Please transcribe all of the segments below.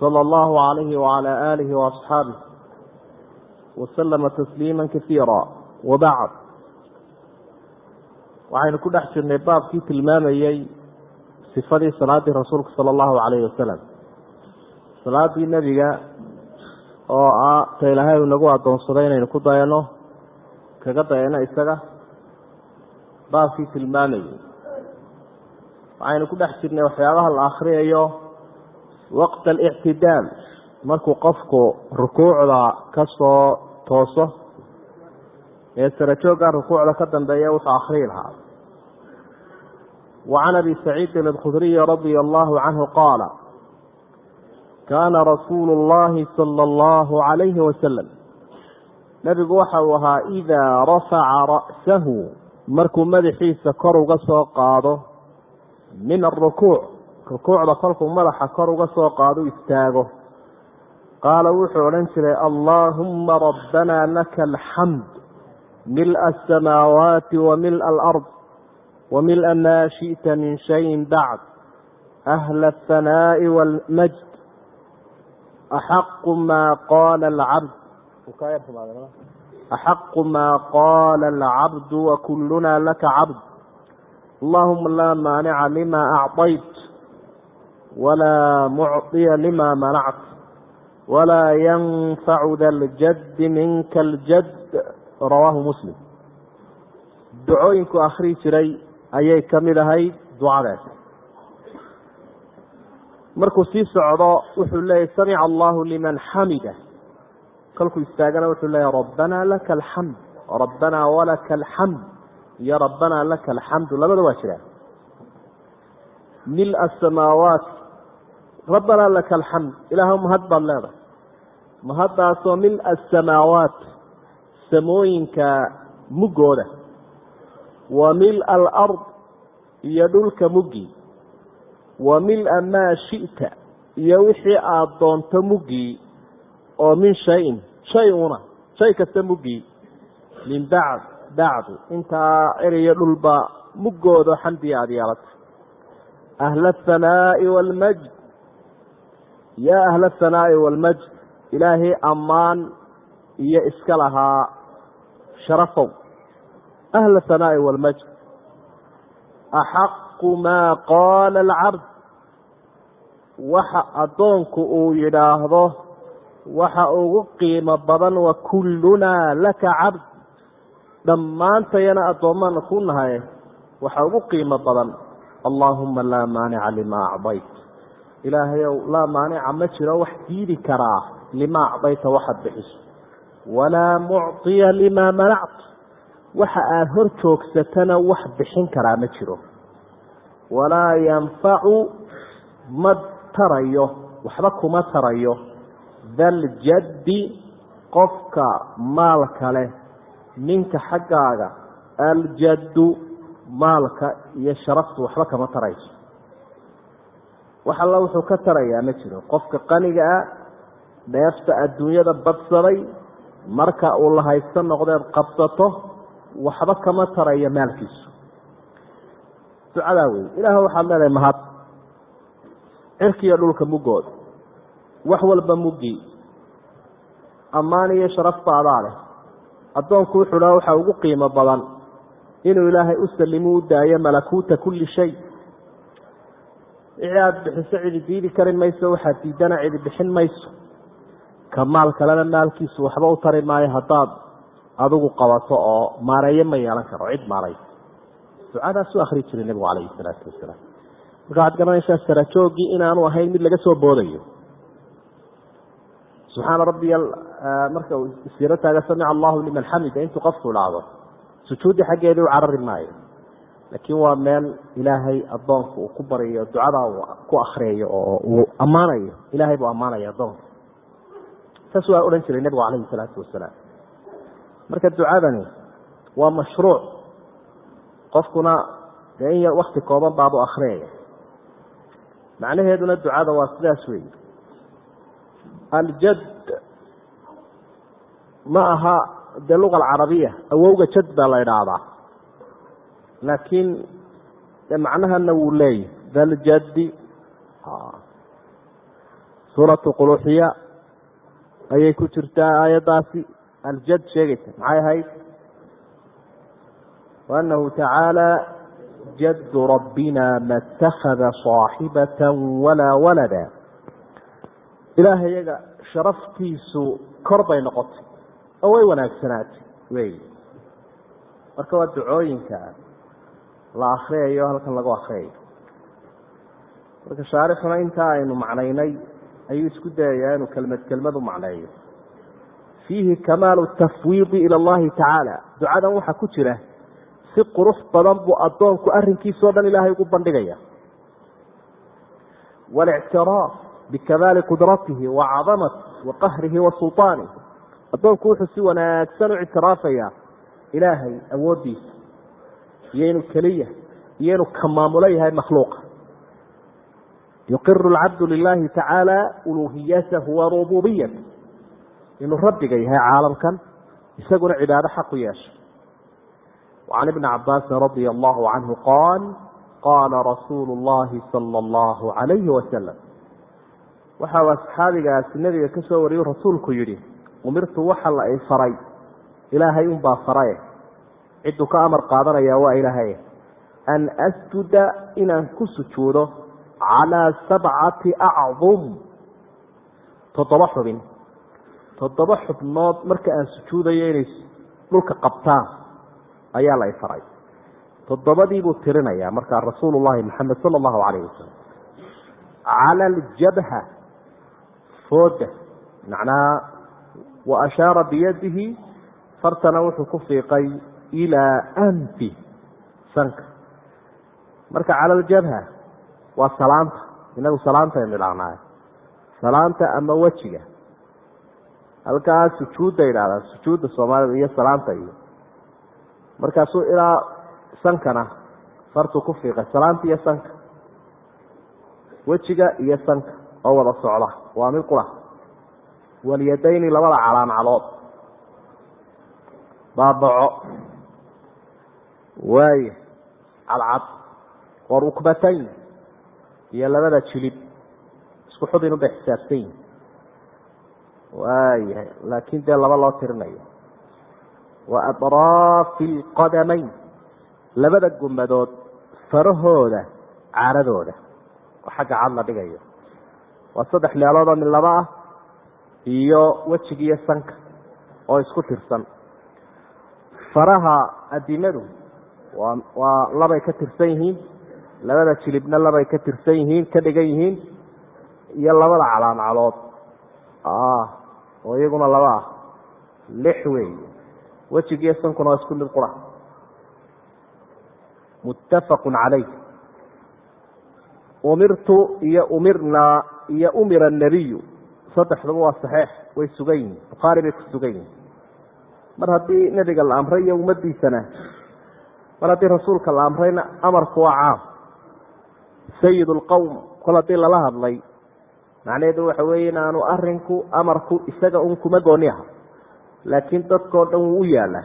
صلى الله عليه وعلى آله وأصحابه وسلم تسليما كثيرا وبعد waxaynu ku dhex jirnay baabkii tilmaamayey sifadii salaadii rasuulka sala allahu calayhi wasalam salaadii nebiga oo ah ta ilaahay uu nagu addoonsaday inaynu ku dayano kaga dayano isaga baabkii tilmaamayey waxaynu ku dhex jirnay waxyaabaha la akhriyayo waqta alictidaal markuu qofku rukuucda ka soo tooso ee sarajoogga rukuucda ka dambeeya wuxuu akhriyi lahaa wa can abi saciidin alkhudriyi radia allahu canhu qaala kaana rasuulu اllahi sala allahu calayhi wasalam nebigu waxa uu ahaa idaa rafaca ra'sahu markuu madaxiisa kor uga soo qaado min arukuuc rukuucda kolkuu madaxa kor uga soo qaado istaago. Qaala wuxuu odhan jiray allaahumma rabbanaa laka alxamd mil'a asamaawaati wa mil'a alard wa mil'a maa shi'ta min shayin bacd ahla ahanaa'i waalmajd axaqu maa qaala alcabd axaqu maa qaala alcabdu wa kullunaa laka cabd allahuma laa maanica lima acطayt walaa mucطiya lima manact walaa yanfacu da ljaddi minka aljad rawaahu muslim ducooyinku akhrii jiray ayay ka mid ahayd ducadeed markuu sii socdo wuxuu leeyahy samica allahu liman xamida kolkuu istaagana wuxuu leeyahy rabbanaa laka alxamd rabbanaa walaka alxamd iyo rabbanaa laka alxamdu labada waa jiraan mil asamaawaat rabbanaa laka alxamd. Ilaahw mahad baad leedahay. Mahaddaasoo mil asamaawaat samooyinka muggooda wa mil-a alard iyo dhulka muggii wa mil-a maa shi'ta iyo wixii aada doonto muggii oo min shayin shay una shay kasta muggii min bacd bacdu intaa eriyo dhulba muggooda xamdiya aada yeelata. Ahla athanaa'i waalmajd yaa ahla athanaa'i waalmajd ilaahay ammaan iyo iska lahaa sharafow. Ahla athanaa'i waalmajd axaqu maa qaala alcabd waxa addoonku uu yidhaahdo waxa ugu qiimo badan wa kullunaa laka cabd dhammaantayana addoommaana ku nahaye waxa ugu qiimo badan. Allaahuma laa maanica lima acdayt ilaahayow laa maanica ma jiro wax diidi karaa lima acdayta waxaad bixiso. Walaa mucطiya lima manact waxa aada hor joogsatana wax bixin karaa ma jiro. Walaa yanfacu ma tarayo waxba kuma tarayo. Daljaddi qofka maalka leh ninka xaggaaga aljaddu maalka iyo sharaftu waxba kama tarayso wax alla wuxuu ka tarayaa ma jiro. Qofka qaniga ah dheefta adduunyada badsaday marka uu lahaysto noqdeed qabsato waxba kama tarayo maalkiisu. Ducadaa wey ilaah waxaad leedahay mahad. Cirkiiyo dhulka muggooda. Wax walba muggii ammaan iyo sharafbaadaa leh. Addoonku wuxuu dhaha waxaa ugu qiimo badan inuu ilaahay u salimu u daayo malakuuta kulli shay wixii bixiso cidi diidi kari mayso waxaad diidana cidi bixin mayso. Ka maal kalena maalkiisu waxba u tari maayo haddaad adigu qabato oo maareeye ma yeelan karo cid maaray ducadaasuu akhri jiray nebigu calayhi salaatu wasalaam. Marka waxaad garanaysaa sarajooggii inaanu ahayn mid laga soo boodayo. Subxaana rabbiya marka siiro taaga samica allahu liman xamida intuu qofku idhaahdo sujuuddi xaggeedii u carari maayo laakiin waa meel ilaahay addoonku uu ku baryayo ducadaa uu ku akriyayo oo uu ammaanayo. Ilaahay buu ammaanaya addoonka saas waa odhan jiray nebigu calayhi salaatu wasalaam. Marka ducadani waa mashruuc. Qofkuna dee in yar wakti kooban baabu akhriyaya macnaheeduna ducada waa sidaas weeye. Aljad ma aha dee luga alcarabiya awowga jad baa la idhaahdaa laakiin macnahana wuu leeyahy daljaddi suuratu quluxiya ayay ku jirtaa aayaddaasi aljad sheegaysa maxay ahayd? Waanahu tacaala jaddu rabbina ma اtakhada صaaxibata walaa walada. Ilaahay yaga sharaftiisu kor bay noqotay oo way wanaagsanaatay wey marka waa ducooyinka la akriyayo halkan lagu akriyayo marka shaarixuna intaa aynu macnaynay ayuu isku dayayaa inuu kelmad kelmad u macneeyo. Fiihi kamaalu tafwiidi ila allahi tacaala. Ducadan waxaa ku jira si qurux badan buu addoonku arrinkiisao dhan ilaahay ugu bandhigaya. Walictiraaf bikamaali qudratihi wa cadamati wa qahrihi wa sulطaanih addoonku wuxuu si wanaagsan u ictiraafayaa ilaahay awooddiisa iyo inuu keliya iyo inuu ka maamulo yahay makhluuqa yuqiru alcabdu lilahi tacaala uluhiyatahu wa rububiyata inuu rabbiga yahay caalamkan isaguna cibaado xaq u yeeshay وعن ابن عباس رضي الله عنه قال قال رsuuل اللhi صلى الله عليه وسلم waxa uu asxaabigaasi nabiga ka soo wariyu rasuulku yihi umirtu waxa la i faray ilaahay un baa faraye ciduu ka amar qaadanaya waa ilaahay. An asjuda inaan ku sujuudo calىa sabcati acdum. Toddoba xubin. Toddoba xubnood marka aan sujuudayo inay dhulka qabtaan ayaa la ifaray toddobadii buu tirinayaa markaa rasuulu llahi maxamed sala allahu calayh wasalam cala aljabha fooda. Macnaha wa ashaara biyadihi fartana wuxuu ku fiiqay ilaa anfi sanka marka cala aljabha waa salaanta. Inagu salaantaynu idhahnaayo salaanta ama wejiga. Halkaa sujuudda idhahdaa sujuudda soomaalida iyo salaanta iyo. Markaasuu ilaa sankana fartuu ku fiiqay salaanta iyo sanka. Wejiga iyo sanka oo wada socda waa mid qura. Walyadayni labada calaancalood baabaco waaya cadcad wa rukbatayn iyo labada jilib isku xubin ubay xisaabsan yihiin waayahay laakiin dee laba loo tirinayo. Wa atraafi alqadamayn labada gumadood farahooda caaradooda. Oo xagga cad la dhigayo. Waa saddex meeloodoo mid laba ah iyo wejigiiyo sanka oo isku tirsan. Faraha adimadu waa labay ka tirsan yihiin. Labada jilibna labay ka tirsan yihiin ka dhigan yihiin iyo labada calaancalood oo iyaguna laba ah. Lix weeye wejigiiyo sankuna waa isku mid qura. Muttafaqu calayh. Umirtu iyo umirnaa iyo umira anabiyu saddexdaba waa saxeix way sugan yihiin bukhaari bay ku sugan yihiin mar haddii nebiga la amray iyo ummadiisana mar haddii rasuulka la amrayna amarku waa caam sayid lqowm kol haddii lala hadlay macnaheedu waxa weeye in aanu arinku amarku isaga un kuma gooni aha laakiin dadkao dhan wuu u yaala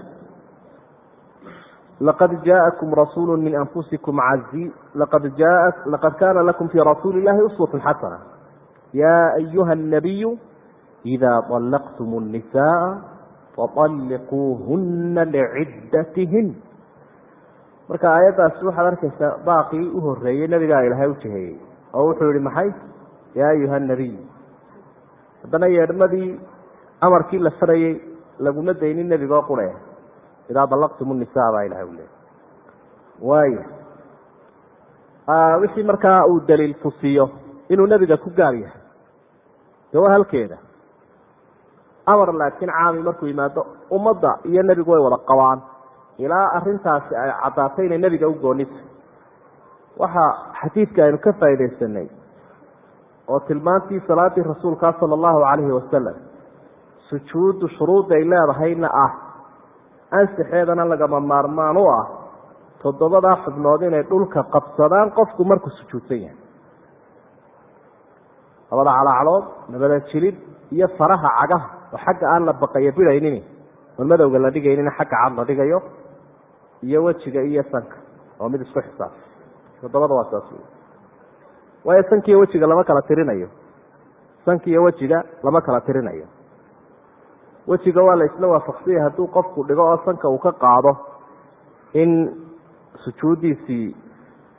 laqad jaءakum rasuulu min anfusikum cai laqad jaa laqad kana lakum fii rasuuli اllahi uswat xasana ya ayuha الnabiyu إida طalaqtum الnisaءa faطalliquuhuna lciddatihin marka aayaddaasi waxaad arkaysaa baaqii u horeeyey nabigaa ilaahay u jiheeyey oo wuxuu yihi maxay? Ya ayuha الnabiy haddana yeedhmadii amarkii la farayey laguma daynin nebigoo qure idaa dalaqtum nisa baa ilahay u leeyay waaya wixii markaa uu daliil tusiyo inuu nebiga ku gaar yahay. De waa halkeeda amar laakiin caami markuu yimaado ummadda iyo nebigu way wada qabaan ilaa arintaasi ay caddaatay inay nebiga u goonisa waxa xadiidka aynu ka faaidaysanay oo tilmaantii salaadii rasuulka sala allahu calayhi wasalam sujuuddu shuruudday leedahayna ah ansixeedana lagama maarmaan u ah toddobadaa xubnood inay dhulka qabsadaan qofku markuu sujuudsan yahay. Labada calaacalood labada jilib iyo faraha cagaha oo xagga aan la baqayo bidhaynin oon madowga la dhigaynin xagga cad la dhigayo iyo wejiga iyo sanka oo mid isku xisaab. Toddobada waa saas wey waayo sankiiyo wejiga lama kala tirinayo. Sankiiyo wejiga lama kala tirinayo. Wejiga waa la isla waafaqsanyay hadduu qofku dhigo oo sanka uu ka qaado in sujuuddiisii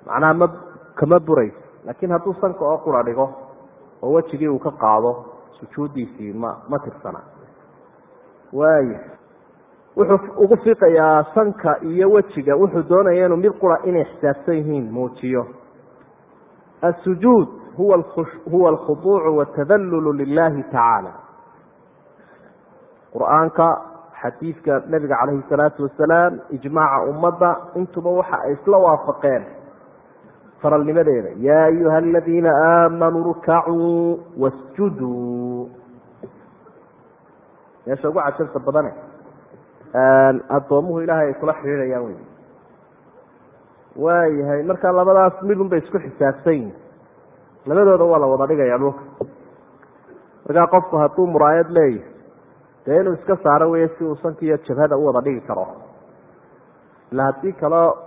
macnaha ma kama burayso. Laakiin hadduu sanka oo qura dhigo oo wejigii uu ka qaado sujuuddiisii ma ma tirsana. Waaya wuxuu ugu fiiqayaa sanka iyo wejiga. Wuxuu doonaya inuu mid qura inay xisaabsan yihiin muujiyo. Asujuud huwa alkhuduucu watadallulu lilahi tacaala. Qur'aanka xadiidka nabiga calayhi salaatu wasalaam ijmaaca ummadda intuba waxa ay isla waafaqeen faralnimadeeda. Yaa ayuha aladiina aamanuu rkacuu wasjuduu. Meesha ugu cajabta badane addoomuhu ilaahay ay kula xidhiidhayaan wey waayahay marka labadaas midun bay isku xisaabsan yihiin labadooda waa la wada dhigaya dhulka. Markaa qofku hadduu muraayad leeyahay dee inuu iska saaro wey si uu sankiiyo jabhada u wada dhigi karo. Ila haddii kaleo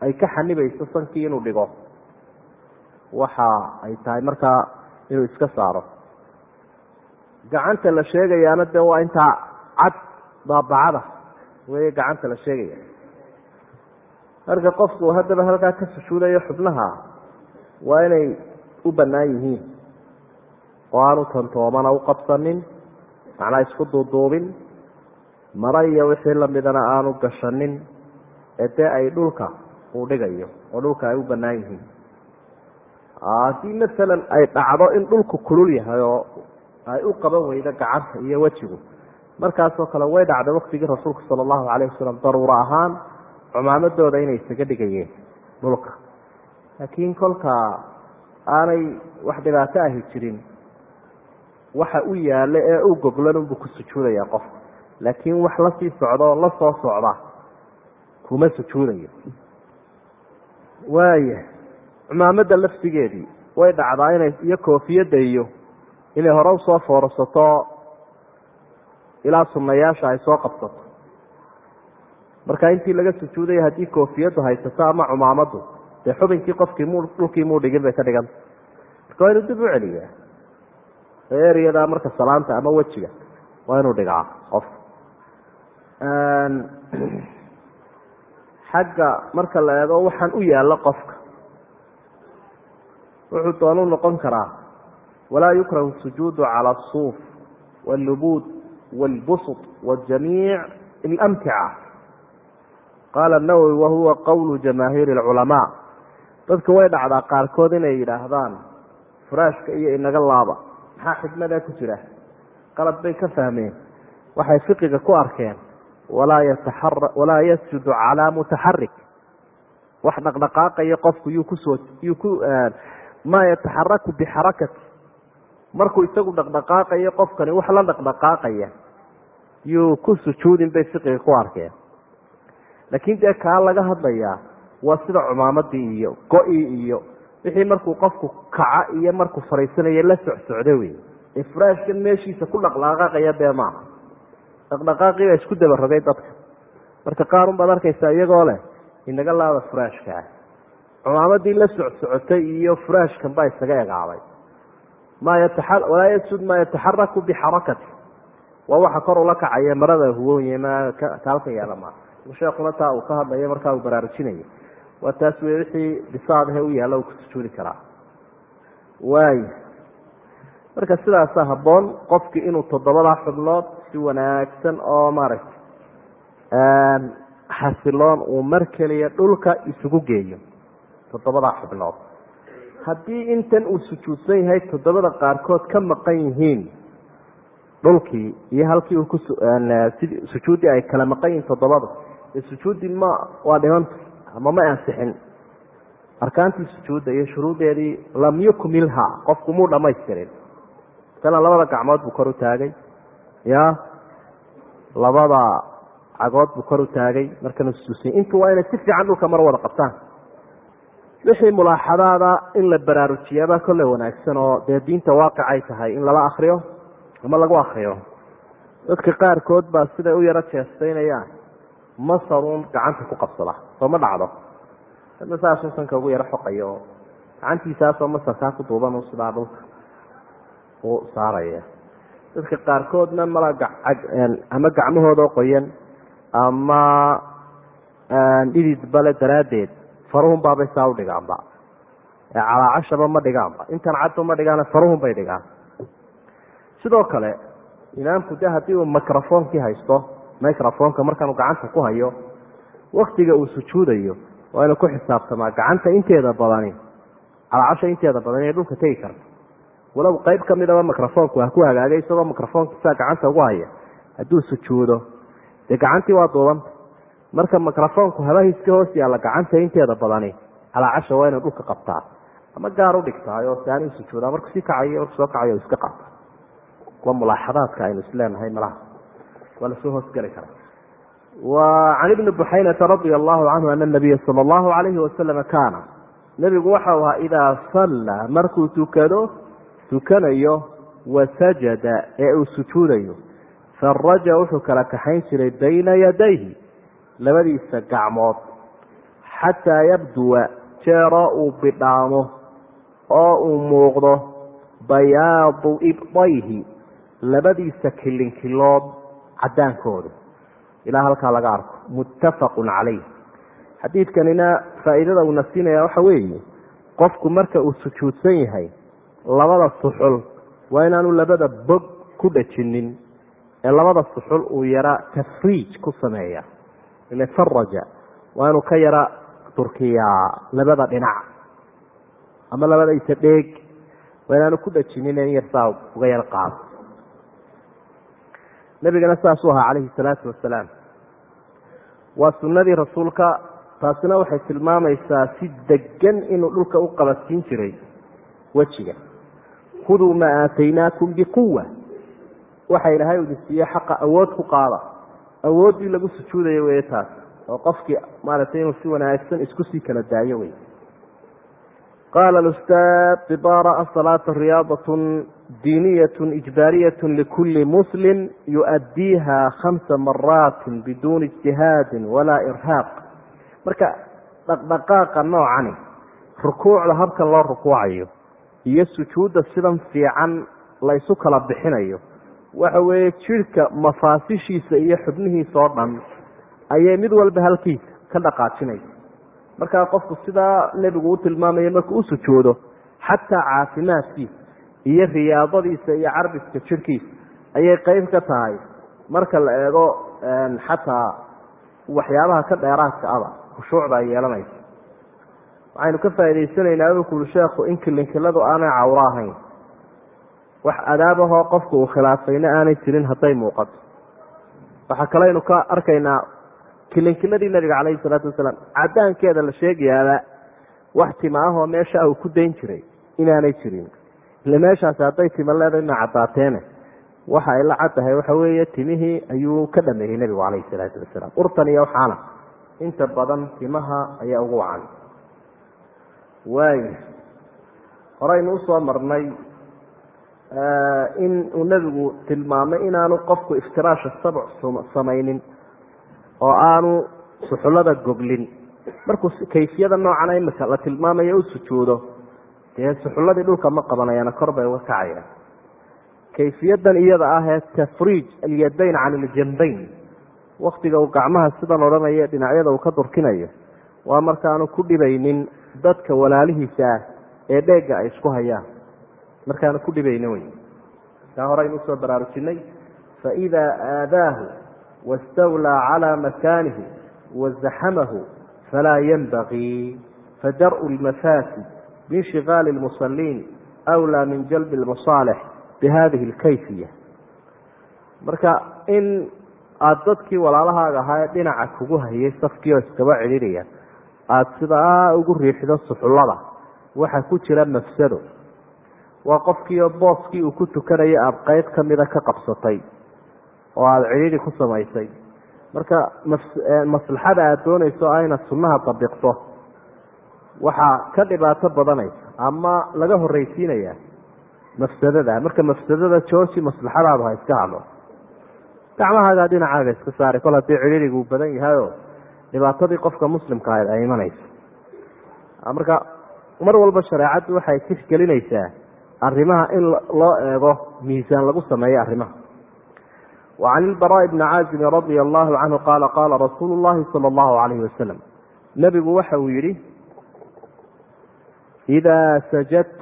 ay ka xanibayso sankii inuu dhigo waxa ay tahay markaa inuu iska saaro. Gacanta la sheegayaana dee waa intaa cad baabacada wey gacanta la sheegaya. Marka qofku haddaba halkaa ka sujuudayo xubnaha waa inay u bannaan yihiin oo aanu tantoomana u qabsanin macnaa isku duuduubin mara iyo wixii lamidana aanu gashanin ee dee ay dhulka uu dhigayo oo dhulka ay u bannaan yihiin. Haddii masalan ay dhacdo in dhulku kulul yahay oo ay u qaban weydo gacanta iyo wejigu markaasoo kale way dhacday waktigii rasuulka sala allahu calayh wasalam daruuro ahaan cumaamadooda inay isaga dhigayeen dhulka. Laakiin kolka aanay wax dhibaato ahi jirin waxa u yaalla ee u goglan unbuu ku sujuudayaa qof. Laakiin wax la sii socda oo la soo socda kuma sujuudayo. Waaya cumaamadda laftigeedii way dhacdaa inay iyo koofiyadda iyo inay hore u soo foorsato ilaa sunnayaasha ay soo qabsato. Marka intii laga sujuudaya haddii koofiyaddu haysato ama cumaamaddu dee xubinkii qofkii mu dhulkii muu dhigin bay ka dhiganta marka waa inuu dib u celiyaa eryadaa marka salaanta ama wejiga waa inuu dhigaa qof. Xagga marka la eego waxaan u yaallo qofka. Wuxuu doonu noqon karaa walaa yukrahu sujuudu cala asuuf wاllubuud wاlbusط wajamiic اlamtica qaala nawowi wahuwa qowlu jamaahiir اlculamaa dadka way dhacdaa qaarkood inay yidhaahdaan furaashka iyo inaga laaba maxaa xikmada ku jira qalad bay ka fahmeen waxay fiqiga ku arkeen walaa yataxara walaa yasjudu calaa mutaxarik wax dhaqdhaqaaqaya qofku yuu kusoo yuu ku maa yataxaraku bixarakati markuu isagu dhaqdhaqaaqayo qofkani wax la dhaqdhaqaaqaya yuu ku sujuudin bay fiqiga ku arkeen. Laakiin dee kaa laga hadlayaa waa sida cumaamadii iyo go-ii iyo wixii markuu qofku kaca iyo markuu fariisanaya la socsocda wey ee furaashkan meeshiisa ku dhaqdhaqaaqaya dee maaha dhaqdhaqaaqii baa isku dabarogay dadka. Marka qaar un baad arkaysaa iyagoo leh inaga laada furaashkaa cumaamadii la socsocotay iyo furaashkan baa isaga egaaday walaa yasjud maa yataxaraku bixarakati waa waxa kor ula kacaya marada huwonye ma kaalka yaalla maa sheekuna taa uu ka hadlayo markaa uu baraarujinayo. Waa taas wey wixii bisaadahe u yaalla uu ku sujuudi karaa. Waaya marka sidaasaa habboon qofki inuu toddobadaa xubnood si wanaagsan oo maaragtay xasiloon uu mar keliya dhulka isugu geeyo. Toddobadaa xubnood haddii intan uu sujuudsan yahay toddobada qaarkood ka maqan yihiin dhulkii iyo halkii uu ku sujuuddii ay kala maqan yihiin toddobada ee sujuuddii ma waa dhimanta ama ma ansixin. Arkaantii sujuudda iyo shuruuddeedii lam yukmilha qofku muu dhamaystirin masalan labada gacmood buu kor u taagay. Ya labada cagood buu kor u taagay markanu suusiy intu waa inay si fiican dhulka mar wada qabtaan wixii mulaaxadaada in la baraarujiyaabaa kolle wanaagsan oo dee diinta waaqicay tahay in lala akriyo ama lagu akriyo dadka qaarkood baa siday u yaro jeestaynayaan masaruun gacanta ku qabsada soo ma dhacdo. Dana saasuu sanka ugu yaro xoqayo oo gacantiisaasoo masarkaa ku duuban sidaa dhulka u saaraya. Dadka qaarkoodna mala ama gacmahoodao qoyan ama dhidid bale daraaddeed faruhun baabay saa u dhigaanba. Calaacashaba ma dhigaanba. Intan cadba ma dhigaana faruhun bay dhigaan. Sidoo kale imaamku de haddii uu microfonkii haysto microfonka markaanu gacanta ku hayo waktiga uu sujuudayo waa inuu ku xisaabtamaa gacanta inteeda badani calaacasha inteeda badan ee dhulka tegi karta walow qayb ka midaba microfonku ha ku hagaagay isagoo microfonkiisaa gacanta ugu haya hadduu sujuudo. Dee gacantii waa duubanta marka microfonku habahiiska hoos yaalla gacanta inteeda badani calaacasha waa inay dhulka qabtaa. Ama gaar u oo saani sujuudaa markuu sii kacayo markuu soo kacayo iska qabta. Waa mulaaxadaadka aynu isleenahay malaha waa la soo hoosgeli karaa. Wa can ibni buxaynata radia allahu canhu ana nabiya sala allahu alayhi wasalama kaana. Nebigu waxau ahaa sallaa markuu tukado tukanayo wasajada ee uu faraja wuxuu kala kaxayn jiray bayna labadiisa gacmood xataa yabduwa jeeroo uu bidhaamo oo uu muuqdo bayaadu ibdayhi labadiisa kilinkilood cadaankooda ilaa halkaa laga arko. Muttafaqun calayh. Xadiidkanina faa'iidada uuna siinaya waxa weeye qofku marka uu sujuudsan yahay labada suxul waa inaanu labada bog ku dhajinin ee labada suxul uu yara tafriij ku sameeya ile faraja waa inuu ka yara turkiyaa labada dhinac ama labadaysa dheeg waa inaanu ku dhajinin in yarsaa uga yar qaado nabigana saasuu ahaa calayhi salaatu wasalaam waa sunnadii rasuulka taasina waxay tilmaamaysaa si degan inuu dhulka u qabadsiin jiray wejiga khuduu maa aataynaakum biquwa waxa ilaahay idin siiye xaqa awood ku qaada awooddii lagu sujuudayo weye taas oo qofkii maaragtay inuu si wanaagsan isku sii kala daayo wey qaala alustaad bibaara asalaata riyaadatun diiniyatun ijbaariyatun likulli muslim yu'addiiha khamsa maraatin biduuni ijtihaadin walaa irhaaq. Marka dhaqdhaqaaqa noocani rukuucda habkan loo rukuucayo iyo sujuudda sidan fiican laysu kala bixinayo waxa weeye jidhka mafaasishiisa iyo xubnihiisa oo dhan ayay mid walba halkiisa ka dhaqaajinaysa markaa qofku sidaa nebigu u tilmaamayo markuu u sujuudo xataa caafimaadkiisa iyo riyaadadiisa iyo carbiska jidhkiisa ayay qeyb ka tahay marka la eego xataa waxyaabaha ka dheeraadka aba khushuucda ay yeelanaysa. Waxaynu ka faa'idaysanaynaa uu kuuri sheekhu in kilinkiladu aanay cawro ahayn wax adaabahoo qofku uu khilaafayna aanay jirin hadday muuqato. Waxaa kaleynu ka arkaynaa kilinkiladii nabiga calayhi salaatu wasalaam cadaankeeda la sheegayaaba wax tima ahoo meesha uu ku dayn jiray inaanay jirin. Ile meeshaasi hadday tima leedahay ina caddaateene waxa ay la caddahay waxa weeye timihii ayuu ka dhameeyey nebigu calayhi salaatu wasalaam. Urtan iyo waxaana inta badan timaha ayaa ugu wacan. Waaya horeynu u soo marnay in uu nebigu tilmaamay inaanu qofku iftiraasha sabc samaynin oo aanu suxullada goglin markuu kayfiyada noocana imika la tilmaamayo u sujuudo dee suxulladii dhulka ma qabanayaana kor bay uga kacayaan. Kayfiyadan iyada ah ee tafriij alyadayn can iljambayn waktiga uu gacmaha sidan odhanayo dhinacyada uu ka durkinayo waa markaanu ku dhibaynin dadka walaalihiisa ah ee dheegga ay isku hayaan markaanu ku dhibaynin wey kaa horeynu u soo baraarujinay faidaa aadaahu wastawlaa calaa makaanihi wazaxamahu falaa yanbagii fadar'u lmafaasid biinshigaali lmusaliin wlaa min jalbi lmasaalix bihadihi alkayfiya marka in aada dadkii walaalahaaga ahaa ee dhinaca kugu hayay safkii oo iskaba celiraya aada sidaa ugu riixdo suxullada waxa ku jira mafsado waa qofkiioo booskii uu ku tukanaya aada qeyb ka mida ka qabsatay oo aada cidhiidhi ku samaysay. Marka maslaxada aada doonayso a sunnaha dabiqto waxaa ka dhibaato badanaysa ama laga horreysiinaya mafsadada. Marka mafsadada jooji maslaxadaadu ha iska hadlo. Gacmahaagaa dhinacaaga iska saari kol haddii cidhiidhigu uu badan yahayo dhibaatadii qofka muslimka ahayd ay imanayso. Marka mar walba shareecaddu waxay tixgelinaysaa arrimaha in loo eego miisaan lagu sameeyo arrimaha. Wa can ilbaraa'i bni caazibin radia allahu canhu qaala qaala rasuulu llahi sala allahu calayhi wasalam. Nebigu waxa uu yidhi idaa sajadt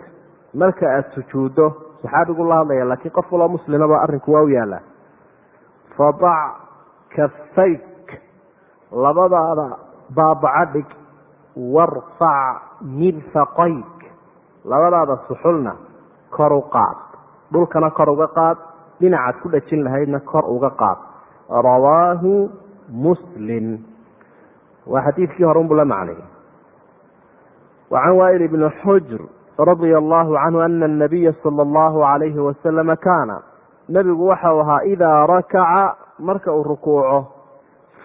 marka aada sujuuddo saxaabigu la hadlaya laakiin qof waloo muslimaba arrinku waa u yaallaa. Fadac kafayk labadaada baabaca dhig warfac mirfaqayk labadaada suxulna kor u qaad. Dhulkana kor uga qaad. Dhinacaad ku dhajin lahaydna kor uga qaad. Rawaahu muslim. Waa xadiidkii hore unbuu la macnayay wa can waa'il bni xujr radia allahu canhu ana anabiya sala allahu calayhi wasalama kaana. Nebigu waxau ahaa idaa rakaca marka uu rukuuco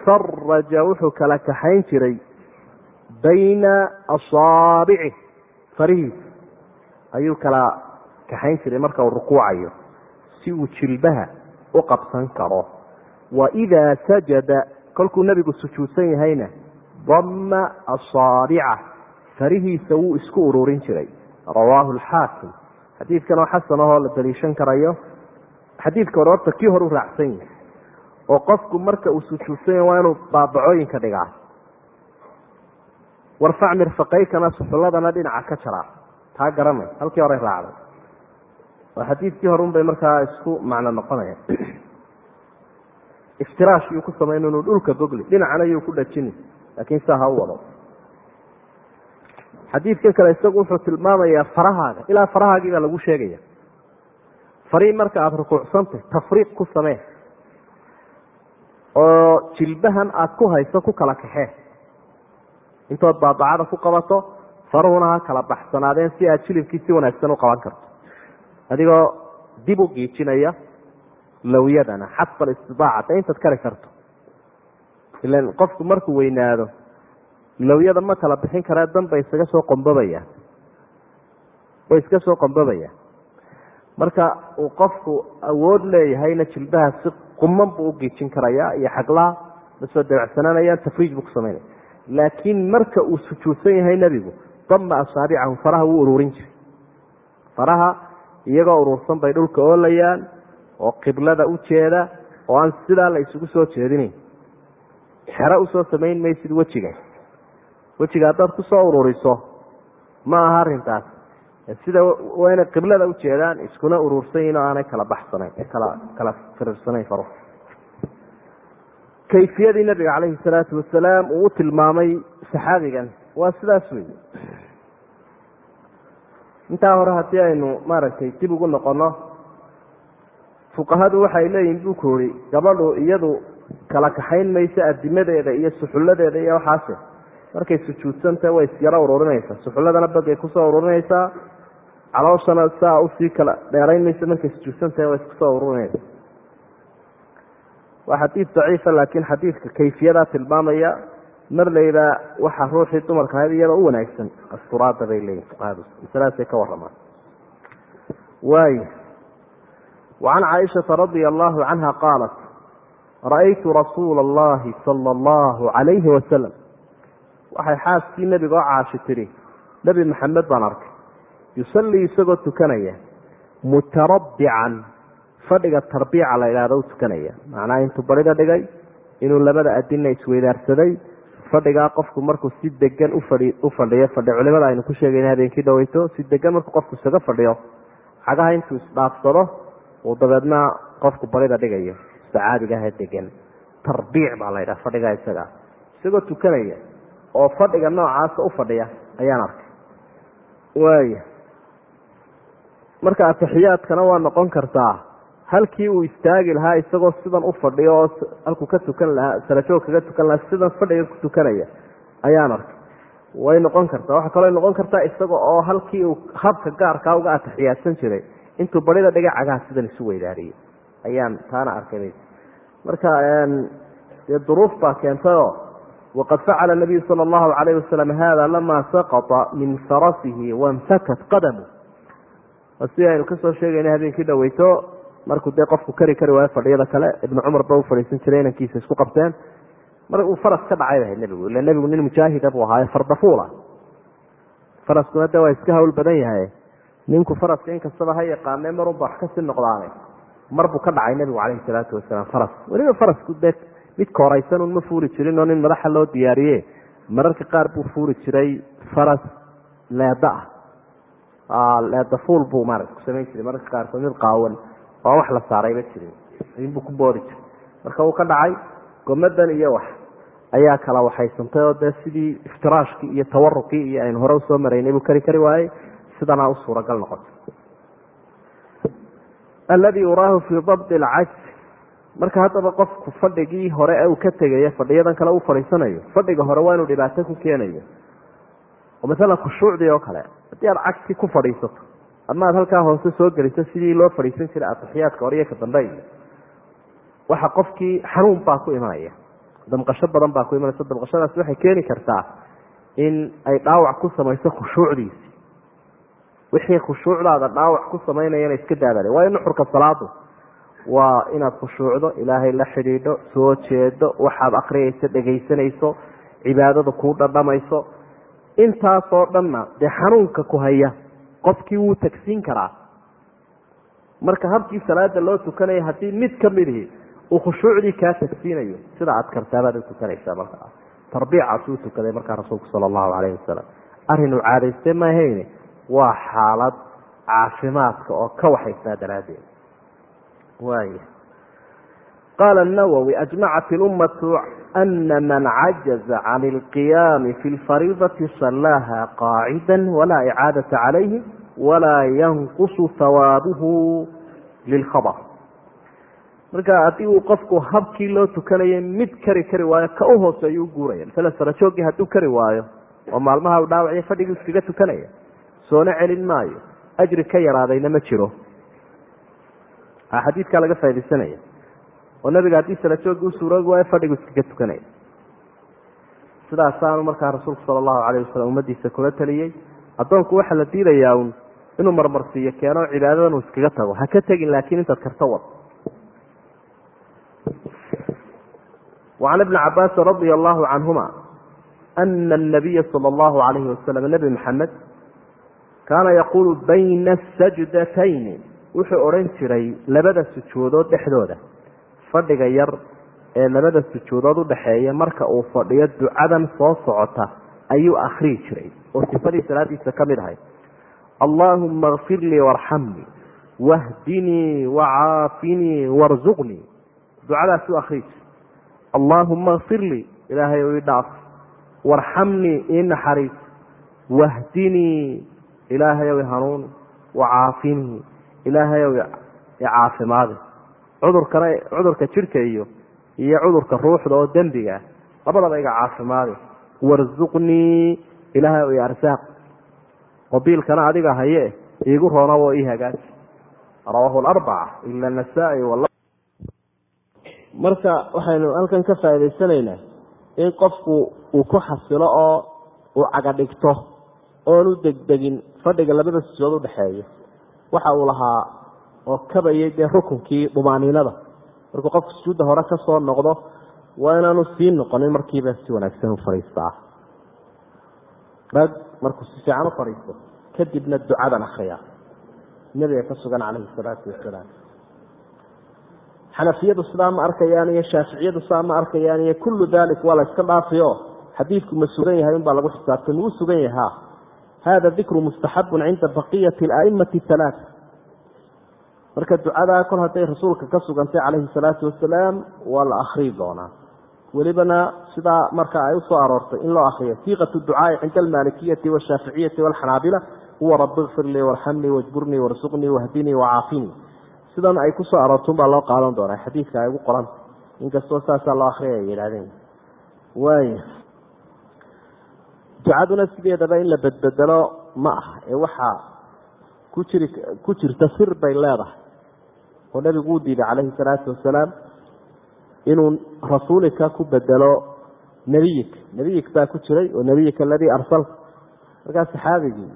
faraja wuxuu kala kaxayn jiray bayna asaabici farihiisa ayuu kala kaxayn jiray marka uu rukuucayo si uu jilbaha u qabsan karo. Wa idaa sajada kolkuu nebigu sujuudsan yahayna damma asaabica farihiisa wuu isku ururin jiray. Rawaahu alxaakim xadiidkan oo xasan ahoo la daliishan karayo xadiidka hore horta kii hor u raacsan yahay oo qofku marka uu sujuudsan yahay waa inuu baabacooyinka dhigaa. Warfac mirfaqaykana suxulladana dhinaca ka jaraa taa garanay halkii hore raacday oo xadiidkii horun bay markaa isku macno noqonaya iftiraash yuu ku samayn inuu dhulka gogli dhinacana yuu ku dhajini laakiin saa ha u wado. Xadiidkan kale isagu wuxuu tilmaamayaa farahaaga ilaa farahaagii baa lagu sheegaya. Farii marka aada rukuucsantay tafriiq ku samee oo jilbahan aada ku hayso ku kala kaxee. Intood baabacada ku qabato faruhuna ha kala baxsanaadeen si aad jilibkii si wanaagsan u qaban karto adigoo dib u giijinaya lawyadana xasba alistidaaca intaad kari karto. Ilan qofku markuu weynaado lawyada ma kala bixin karee danba isaga soo qombabaya way iska soo qombabayaan marka uu qofku awood leeyahayna jilbaha si quman buu u giijin karaya iyo xaglaha la soo dabacsananayaan tafriij buu ku samaynaya laakiin marka uu sujuudsan yahay nebigu dama asaabicahu faraha wuu ururin jiray. Faraha iyagoo urursan bay dhulka oolayaan oo qiblada u jeeda oo aan sidaa la isugu soo jeedinayn xero u soo samayn maysid wejiga. Wejiga haddaad ku soo ururiso ma aha arrintaas. Sida waa inay qiblada u jeedaan iskuna urursan yihiin oo aanay kala baxsanayn kala kala firiirsanayn faro. Kayfiyadii nabiga calayhi salaatu wasalaam uu u tilmaamay saxaabigan. Waa sidaas wey intaa hore haddii aynu maaragtay dib ugu noqono fuqahadu waxay leeyihiin buu ku uri gabadhu iyadu kala kaxayn mayso adimadeeda iyo suxulladeeda iyo waxaase. Markay sujuudsantaha way isyaro ururinaysaa suxulladana bagay ku soo ururinaysaa calooshana saa u sii kala dheerayn mayso markay sujuudsantahay way iskusoo ururinaysa waa xadiid daciifa laakiin xadiidka kayfiyadaa tilmaamaya marleyba waxaa ruuxii dumarka ahayd iyada u wanaagsan asturaada bay leeyihiin fuqahadu. Masaladaasay ka waramaan waay. Wacan caaishata radia allahu canha qaalat ra'aytu rasuula allahi sala allahu calayhi wasalam. Waxay xaaskii nebiga oo caashi tidhi nebi maxamed baan arkay. Yusallii isagoo tukanaya mutarabbican. Fadhiga tarbiica la idhahdo u tukanaya. Macnaha intuu barida dhigay inuu labada adinna isweydaarsaday fadhigaa qofku markuu si degan u fadhiyo fadhi culimada aynu ku sheegayna habeenkii dhaweyto si degan markuu qofku isaga fadhiyo. Cagaha intuu isdhaafsado uu dabeedna qofku barida dhigayo. Sacaadigaha degan tarbiic baa la ydhaha fadhigaa isaga. Isagoo tukanaya oo fadhiga noocaasa u fadhiya ayaan arkay. Waaya marka atixiyaadkana waa noqon kartaa halkii uu istaagi lahaa isagoo sidan u fadhiyo oo halkuu ka tukan lahaa sarajoog kaga tukan lahaa sidan fadhiga ku tukanaya ayaan arkay. Way noqon kartaa waxaa kaloo noqon kartaa isaga oo halkii uu habka gaarkaa uga atixiyaadsan jiray intuu barida dhiga cagaha sidan isu weydaariyey ayaan taana arkay marka dee duruuf baa keentayoo waqad facala nabiyu sala allahu calayh wasalam hada lama saqata min farasihi wainfakat qadamu. Si aynu ka soo sheegayna habeenkii dhaweyto markuu dee qofku kari kari waayo fadhiyada kale ibnu cumar ba u fadhiisan jiray inankiisa isku qabteen. Mar uu faras ka dhacay bahay nebigu ila nebigu nin mujaahida buu ahaaye fardafuula faraskuna de waa iska hawl badan yahay. Ninku faraska inkastaba ha yaqaane marunba wax ka sii noqdaane. Mar buu ka dhacay nebigu caleyhi salaatu wasalaam faras. Weliba farasku de mid kooraysan un ma fuuri jirin oo nin madaxa loo diyaariye mararka qaar buu fuuri jiray faras leeda ah. Leeda fuul buu maarata ku samayn jiray. Mararka qaarkood mid qaawan oo wax la saarayba jirin inbuu ku boodi jiray. Marka uu ka dhacay gomadan iyo wax ayaa kala waxaysantay oo dee sidii iftiraashkii iyo tawaruqii iyo aynu hore u soo maraynay buu kari kari waayey. Sidanaa u suuragal noqotay. Alladii uraahu fii dabdi alcajz marka haddaba qofku fadhigii hore uu ka tegayo fadhiyadan kale uu fadhiisanayo fadhiga hore waa inuu dhibaato ku keenayo. Oo masalan khushuucdii oo kale haddii aad cagsi ku fadhiisato ama aad halkaa hoose soo geliso sidii loo fadhiisan jiray atixiyaadka hore iyo ka dambe waxa qofkii xanuun baa ku imanaya. Damqasho badan baa ku imanaysa. Damqashadaas waxay keeni kartaa in ay dhaawac ku samayso khushuucdiisi. Wixii khushuucdaada dhaawac ku samaynayana iska daadale waayo nuxurka salaadu waa inaad khushuucdo ilaahay la xidhiidho soo jeedo waxaad akriyayso dhegaysanayso cibaadada kuu dhadhamayso. Intaasoo dhanna dee xanuunka ku haya qofkii wuu tagsiin karaa. Marka habkii salaada loo tukanaya haddii mid ka midihi uu khushuucdii kaa tagsiinayo sida aad kartaabaad u tukanaysaa markaa tarbiicaas uu tukaday markaa rasuulku sala allahu calayhi wasalam arrin uu caadaystay maahayne waa xaalad caafimaadka oo ka waxaysnaa daraaddeed. Waaya qaala nawowi ajmacat ilummatu ana man cajaza can ilqiyaami fi lfariidati sallaaha qaacida walaa icaadata calayhi walaa yanqusu hawaabuhu lilkhabr marka haddii uu qofku habkii loo tukanayay mid kari kari waayo ka u hooseeyo u guuraya masale sarajooggii hadduu kari waayo oo maalmaha u dhaawacyo fadhigii iskaga tukanaya soona celin maayo ajri ka yaraadayna ma jiro xadiidkaa laga faa'idaysanaya oo nabiga haddii talajoog u suuroobi waayo fadhigu iskaga tukanaya sidaasaanu markaa rasuulku sala allahu calayh wasalam ummaddiisa kula taliyey addoonku waxaa la diidayaa un inuu marmarsiiyo keeno cibaadadan uu iskaga tago. Ha ka tegin laakiin intaad karto wad. Wacan ibni cabaasin radia allahu canhuma ana anabiya sala allahu calayhi wasalam nebi maxamed kaana yaquulu bayna sajdatayn wuxuu odhan jiray labada sujuudood dhexdooda fadhiga yar ee labada sujuudood u udhaxeeya marka uu fadhiyo ducadan soo socota ayuu akhrii jiray oo sifadii salaadiisa ka mid ahay. Allaahuma kfir lii waarxamnii wahdinii wacaafinii warzuqnii ducadaasuu akhrii jiray. Allaahuma kfir lii ilaahay ii dhaaf. Waarxamnii ii naxariis. Wahdinii ilaahayow i hanuuni wacaafinii ilaahayow icaafimaadi cudurkana cudurka jidhka iyo iyo cudurka ruuxda oo dembiga ah. Labadaba iga caafimaadi. Warsuqnii ilaahay i arsaaq. Oo biilkana adiga haye iigu roonab oo ii hagaaji rawaahu larbaca ila nasaa-i marka waxaynu halkan ka faa'idaysanaynaa in qofku uu ku xasilo oo uu cagadhigto oonu degdegin fadhiga labada sujood udhexeeya waxa uu lahaa oo kabayay dee rukunkii dumaaniinada markuu qofku sujuudda hore ka noqdo waa inaanu sii noqonin markiiba si wanaagsan u fadhiistaa. Rag markuu si fiican u fadhiisto kadibna ducadan akriya nebiga ka sugan calayhi salaatu wasalaam xanafiyadu sidaa ma arkayaan iyo shaaficiyadu sidaa ma arkayaan iyo kullu dalik waa la iska dhaafiyo. Xadiidku ma sugan yahay unbaa lagu xisaabtay muu sugan yaha hada dikru mustaxabun cinda baqiyati alaimati halaata marka ducadaa kol hadday rasuulka ka sugantay calayhi salaatu wasalaam waa la akrii doonaa. Welibana sidaa marka ay u soo aroortay in loo akriyo siiqatu ducaai cinda almalikiyati washaaficiyati walxanaabila huwa rabi kfir lii warxamnii wajburnii warsuqnii wahdinii wacaafinii sidan ay ku soo aroortun baa loo qaadan doonaa xadiidka ay ugu qoranta inkastoo saasaa loo akriya yidhahdeen waaya ducaduna sideedaba in la bedbedelo ma aha ee waxaa ku jirta sir bay leedahay. Oo nebigu uu diiday calayhi salaatu wasalaam inuu rasuulika ku bedelo nebiyik. Nebiyik baa ku jiray oo nebiyika aladii arsalta markaa saxaabigii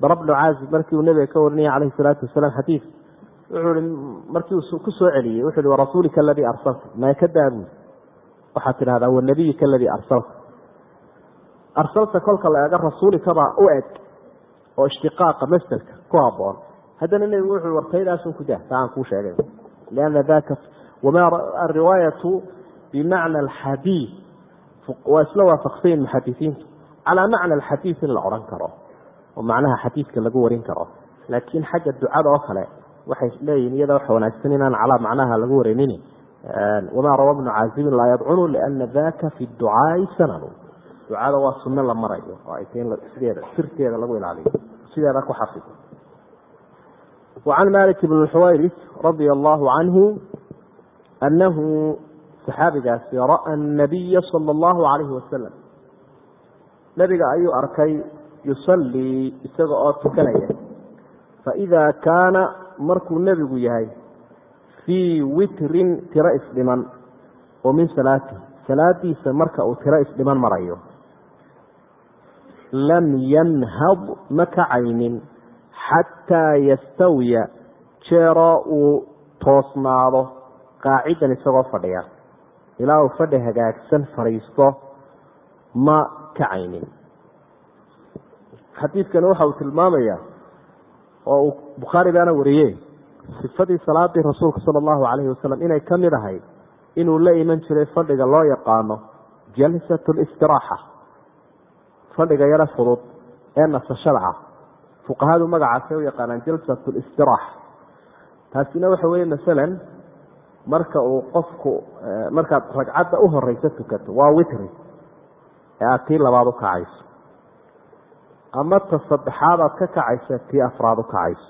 bara bnu caazib markii uu nebiga ka warinaya calayhi salaatu wasalaam xadiid wuxuu i markii uu ku celiyey wuxu uhi warasuulika aladii arsalta maya ka daabuy waxaad tidhahdaa wanebiyika aladii arsalta arsalta kolka la eego rasuulikabaa u eg oo ishtiqaaqa masderka ku haboon haddana nebigu wuxuu wartaydaasun ku dah taa aan kuu sheegay. Lianna daka wama ariwaayatu bimacna alxadiid waa isla waafaqsayin muxadisiintu. Calaa macna alxadiid in la odhan karo oo macnaha xadiidka lagu warin karo. Laakiin xagga ducada oo kale waxay leeyihiin iyada waxa wanaagsan inaan calaa macnaha lagu warinini wamaa rawa bnu caazibin laa yadcunu liana daka fi ducaai sananu ducada waa sunno la marayo oo ay sideeda sirteeda lagu ilaaliyo. Sideeda ku xafido. Wacan malik bn xuwayris radia allahu canhu anahu saxaabigaasi ra'a nabiya sala allahu calayhi wasalam nebiga ayuu arkay yusallii isaga oo tukanaya. Faidaa kaana markuu nebigu yahay fii witrin tiro isdhiman oo min salaatihi. Salaadiisa marka uu tiro isdhiman marayo lam yanhad ma kacaynin xataa yastawiya jeeroo uu toosnaado qaacidan isagoo fadhiya ilaa uu fadhi hagaagsan fadhiisto ma kacaynin xadiidkani waxa uu tilmaamayaa oo uu bukhaari baana wariye sifadii salaadii rasuulka sala allahu calayhi wasalam inay ka mid ahay inuu la iman jiray fadhiga loo yaqaano jalsat listiraaxa fadhiga fudud ee nasashada ah. Fuqahadu magacaasay u yaqaanaan jalsat listiraaxa taasina waxa weeye masalan marka uu qofku markaad ragcadda u horeysa tukato waa witri ee aad tii labaad u kacayso. Ama ta saddexaad aad ka kacaysa tii afraad u kacayso.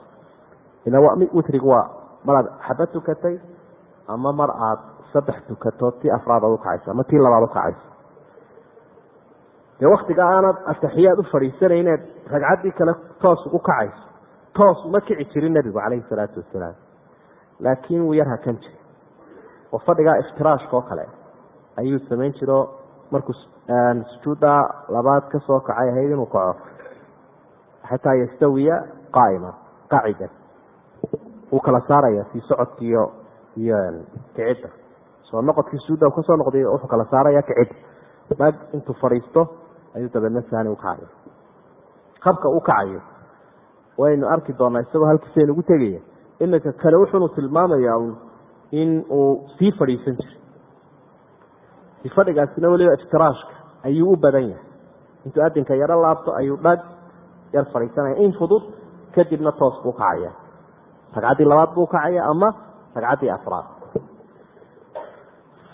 Ila witrigu waa mar aad tukatay ama mar aad saddex tukato tii afraad aad ukacayso ama tii labaad ukacayso dee waktiga aanad ataxiyaad u fadhiisanayneed ragcaddii kale toos ugu kacayso. Toos uma kici jirin nebigu calayhi salaatu wasalaam laakiin wuu yar hakan jiray. Oo fadhigaa iftiraashka oo kale. Ayuu samayn jiro. Markuu sujuudda labaad ka kacay ahayd inuu kaco. Xataa yastawiya qaaiman qaacidan wuu kala saaraya sii socodkiiyo iyo kicidda soo noqodkii sujuudda uu ka soo noqday wuxuu kala saaraya kicidda maag intuu fadhiisto ayuu dabeedna saani u kacaya habka u kacayo waynu arki doonaa isagoo halkiisaynu ugu tegaya. Iminka kale wuxuunu tilmaamayaa in uu sii fadhiisan jiray. Sii fadhigaasina weliba iftiraashka ayuu u badan yahay. Intuu adinka yaro laabto ayuu dhag yar fadhiisanaya. In fudud kadibna toos buu kacaya ragcaddii labaad buu kacaya ama ragcaddii afraad.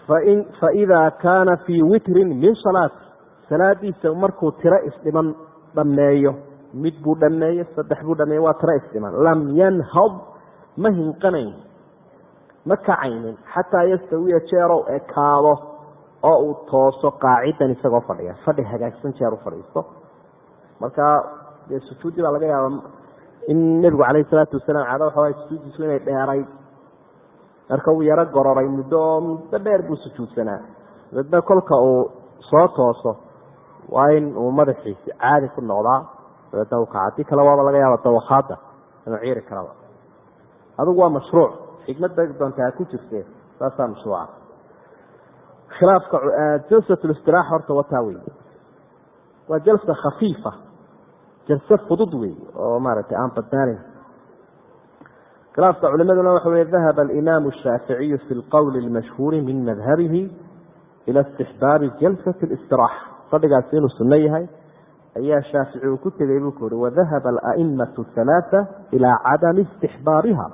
Fain faidaa kaana fii witrin min salaati salaadiisa markuu tiro isdhiman dhammeeyo. Mid buu dhameeye saddex buu dhameeye waa tiro isdhiman. Lam yanhad ma hinqanayn ma kacaynin. Xataa yastawiya jeerow ekaado oo uu tooso qaacidan isagoo fadhiya. Fadhi hagaagsan jeer u fadhiisto. Marka dee sujuuddii baa laga yaaba in nebigu calayhi salaatu wasalaam caado waxawaay sujuuddiisu inay dheerayd marka uu yaro gororay muddo muddo dheer buu sujuudsanaa. Dabeedna kolka uu soo tooso waa in uu madaxiisi caadi ku noqdaa? Dabeedna haddii kale waaba laga yaaba dawakhaada inuu ciiri karaba adigu waa mashruuc. Xikmadda doonta ha ku jirte saasaa mashruuca. Khilaafka jalsatulistiraxa horta wataa wey waa jalsa khafiifa. Jalse fudud wey oo maaragtay aan badnaanayn. Khilaafka culimaduna waxa wey dahaba alimaamu shaaficiyu fi lqowli اlmashhuuri min madhabihi ila istixbaabi jalsati اlistiraxa fadhigaasi inuu sunno yahay ayaa shaafici uu ku tegey buu ku uri wadahaba alaimatu halaaa ilaa cadami istixbaabiha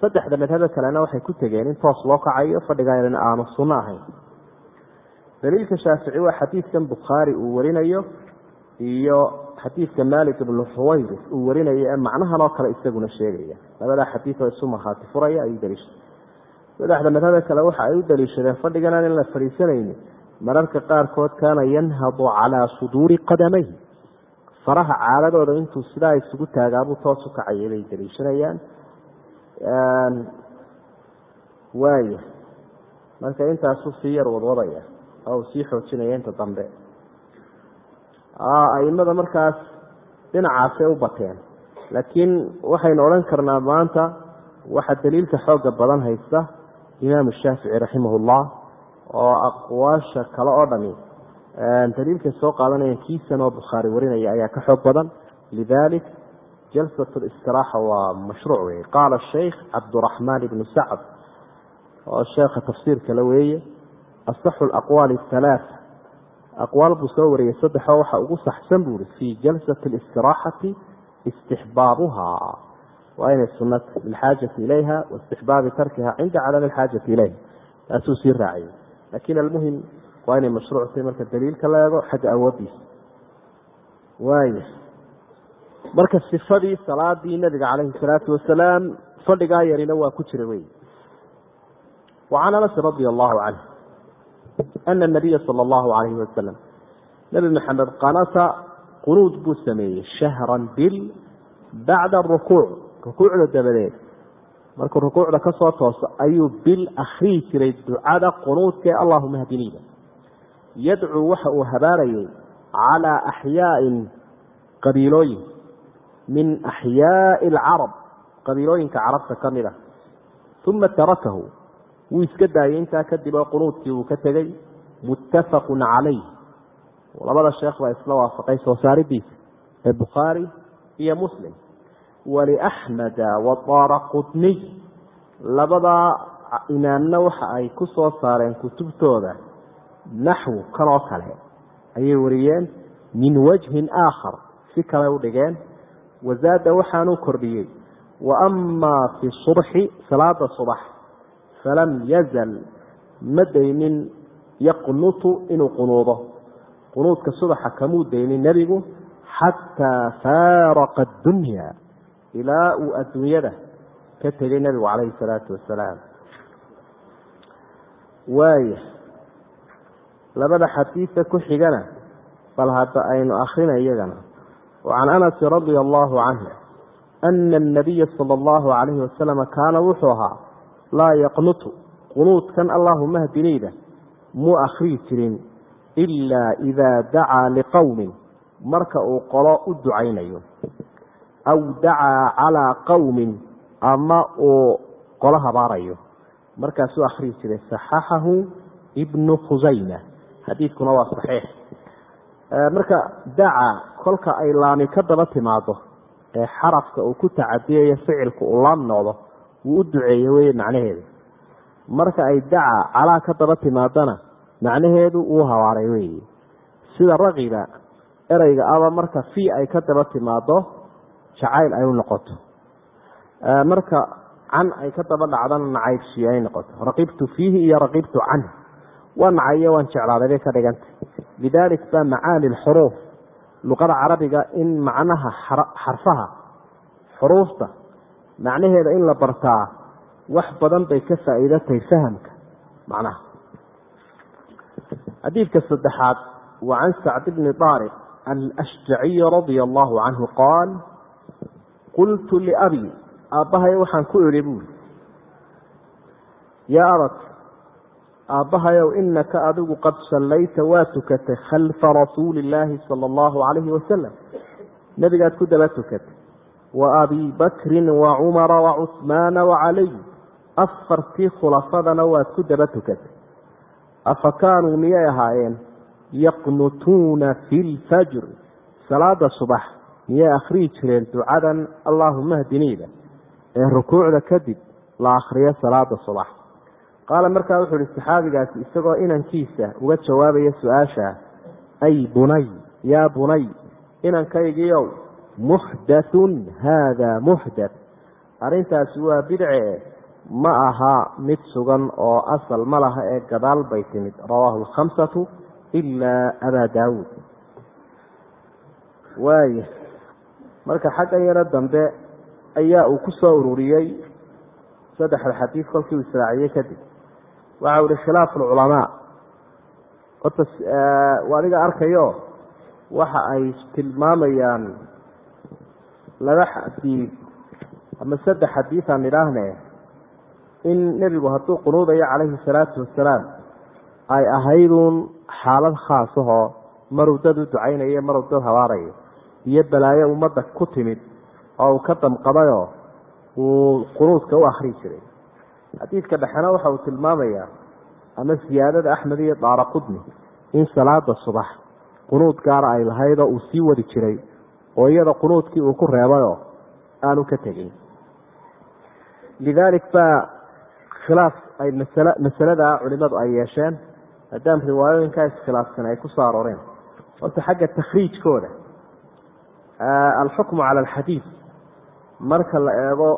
saddexda madhabo kalena waxay ku tegeen in toos loo kacayo fadhigaana aanu sunno ahayn. Daliilka shaafici waa xadiidkan bukhaari uu warinayo iyo xadiidka malik ibnu xuwayris uu warinayo ee macnahan oo kale isaguna sheegaya. Labadaa xadiid oo isu markhaati furaya ayuu daliishaday. Saddexda madhaba kale waxa ay u daliishadeen fadhiganaan in la fadhiisanayni mararka qaarkood kaana yanhadu calaa suduuri qadamayhi faraha caaladooda intuu sidaa isugu taagaabuu u kacayay bay daliishanayaan. Waaya marka intaasuu sii yar wadwadaya oo uu sii xoojinaya inta dambe. Aimada markaas dhinacaasay u bateen. Laakiin waxaynu odhan karnaa maanta waxa daliilka xooga badan haysta imaamu shaafici raximahullah oo aqwaasha kale oo dhami daliilkay soo qaadanayaan kiisan oo bukhaari warinaya ayaa ka xoog badan. Lidalik jalsat listiraaxa waa mashruuc weye qaala sheikh cabduraxmaan ibnu sacd oo sheekha tafsiirka la weeye asaxu laqwaali halaaa aqwaal buu soo wariyey saddexoo waxa ugu saxsan buu uri fii jalsati اlistiraaxati istixbaabuha. Waa inay sunata lilxaajati ilayha waistixbaabi tarkiha cinda cadami alxaajati ilayha taasuu sii raaciyey laakiin almuhim waa inay mashruuc tahay marka daliilka la eego xagga awoodiisa waaya marka sifadii salaadii nabiga calayhi salaatu wasalaam fadhigaa yarina waa ku jira wey wacan anas radia allahu canh ana nabiya sala allahu calayhi wasalam nebi maxamed qanata qunuud buu sameeyey shahran bil bacda arukuuc rukuucda dabadeed markuu rukuucda ka soo tooso ayuu bil akhriyi jiray ducada qunuudka ee allahuma hdiniida yadcuu waxa uu habaarayay calaa axyaain qabiilooyin. Min axyaai alcarab qabiilooyinka carabta ka mid ah. Uma tarakahu wuu iska daayay intaa kadib oo qunuudkii uu ka tegey muttafaqun calayh. Labada sheekh baa isla waafaqay soo saaridiisa ee bukhaari iyo muslim waliaxmeda wadaara qutniy labadaa imaamna waxa ay ku soo saareen kutubtooda naxw kanoo kale. Ayay wariyeen min wajhin aakhar si kale u dhigeen. Wazaada waxaanuu kordhiyey. Wa amaa fi subxi salaada subax falam yazal ma daynin yaqnutu inuu qunuudo. Qunuudka subaxa kamuu daynin nebigu xataa faaraqa addunya ilaa uu adduunyada ka tegay nebigu calayhi salaatu wasalaam. Waaya labada xadiida ku xigana bal hadda aynu akrina iyagana wacan anasi radia allahu canhu ana anabiya sala allahu calayhi wasalama kaana wuxuu ahaa laa yaqnutu qunuudkan allahuma hdinayda muu akhriyi jirin ilaa idaa dacaa liqowmin marka uu qolo u ducaynayo aw dacaa calaa qowmin ama uu qolo habaarayo markaasuu akhriyi jiray saxaxahu ibnu khusayma xadiidkuna waa saxiix marka daca kolka ay laami ka daba timaado ee xarafka uu ku tacadiyayo ficilku uu laam noqdo wuu u duceeye weye macnaheedu marka ay daca calaa ka daba timaadana macnaheedu wuu habaaray weeye sida raqiba ereyga aba marka fii ay ka daba timaado jacayl ay u noqoto. Marka can ay ka daba dhacdana nacaybshi ay noqoto. Raqibtu fiihi iyo raqibtu canh waa nacayo waan jeclaaday bay ka dhigantay. Lidalik baa macaani lxuruuf luqada carabiga in macnaha xarfaha xuruufta macnaheeda in la bartaa wax badan bay ka faa'iido tahay fahamka macnaha. Xadiidka saddexaad wa can sacd bni daariq alashjaciy radia allahu canhu qaal qultu liabi aabbahay waxaan ku idhi buuri yaa abat aabbahayow inaka adigu qad sallayta waa tukatay khalfa rasuuli illaahi sala allahu calayhi wasalam nebigaad ku daba tukatay wa abii bakrin wa cumara wa cusmaana wa caliy afartii khulafadana waad ku daba tukatay. Afa kaanuu miyay ahaayeen yaqnutuuna fi lfajr salaada subax miyay akhriyi jireen ducadan allaahuma hdiniida ee rukuucda kadib la akhriyo salaada subax. Qaala markaa wuxuu ihi saxaabigaasi isagoo inankiisa uga jawaabaya su'aasha ay bunay yaa bunay inankaygiiow muxdathun haadaa muxdath arrintaasi waa bidce ma aha mid sugan oo asal ma laha ee gadaal bay timid rawaahu alkhamsatu ilaa abaa daawuud. Waaya marka xaggan yaro dambe ayaa uu ku soo ururiyey saddexda xadiid kolkii uu israaciyey kadib. Waxa u ihi khilaaf alculamaa horta adiga arkayo waxa ay tilmaamayaan laba xadiid ama saddex xadiid aan idhaahne in nebigu hadduu qunuudayo calayhi salaatu wasalaam ay ahayduun xaalad khaasahoo maruu dad u ducaynayo maruu dad habaarayo iyo balaayo ummadda ku timid oo uu ka damqadayoo uu qunuudka u akri jiray. Xadiidka dhexena waxa uu tilmaamayaa ama siyaadada axmed iyo daara qudni in salaada subax qunuud gaara ay lahaydoo uu sii wadi jiray oo iyada qunuudkii uu ku reebayoo aanu ka tegin. Lidaalik baa khilaaf ay masal masalada culimadu ay yeesheen maadaama riwaayooyinkaa iskhilaafsan ay ku soo arooreen horta xagga takhriijkooda alxukmu cala alxadiid marka la eego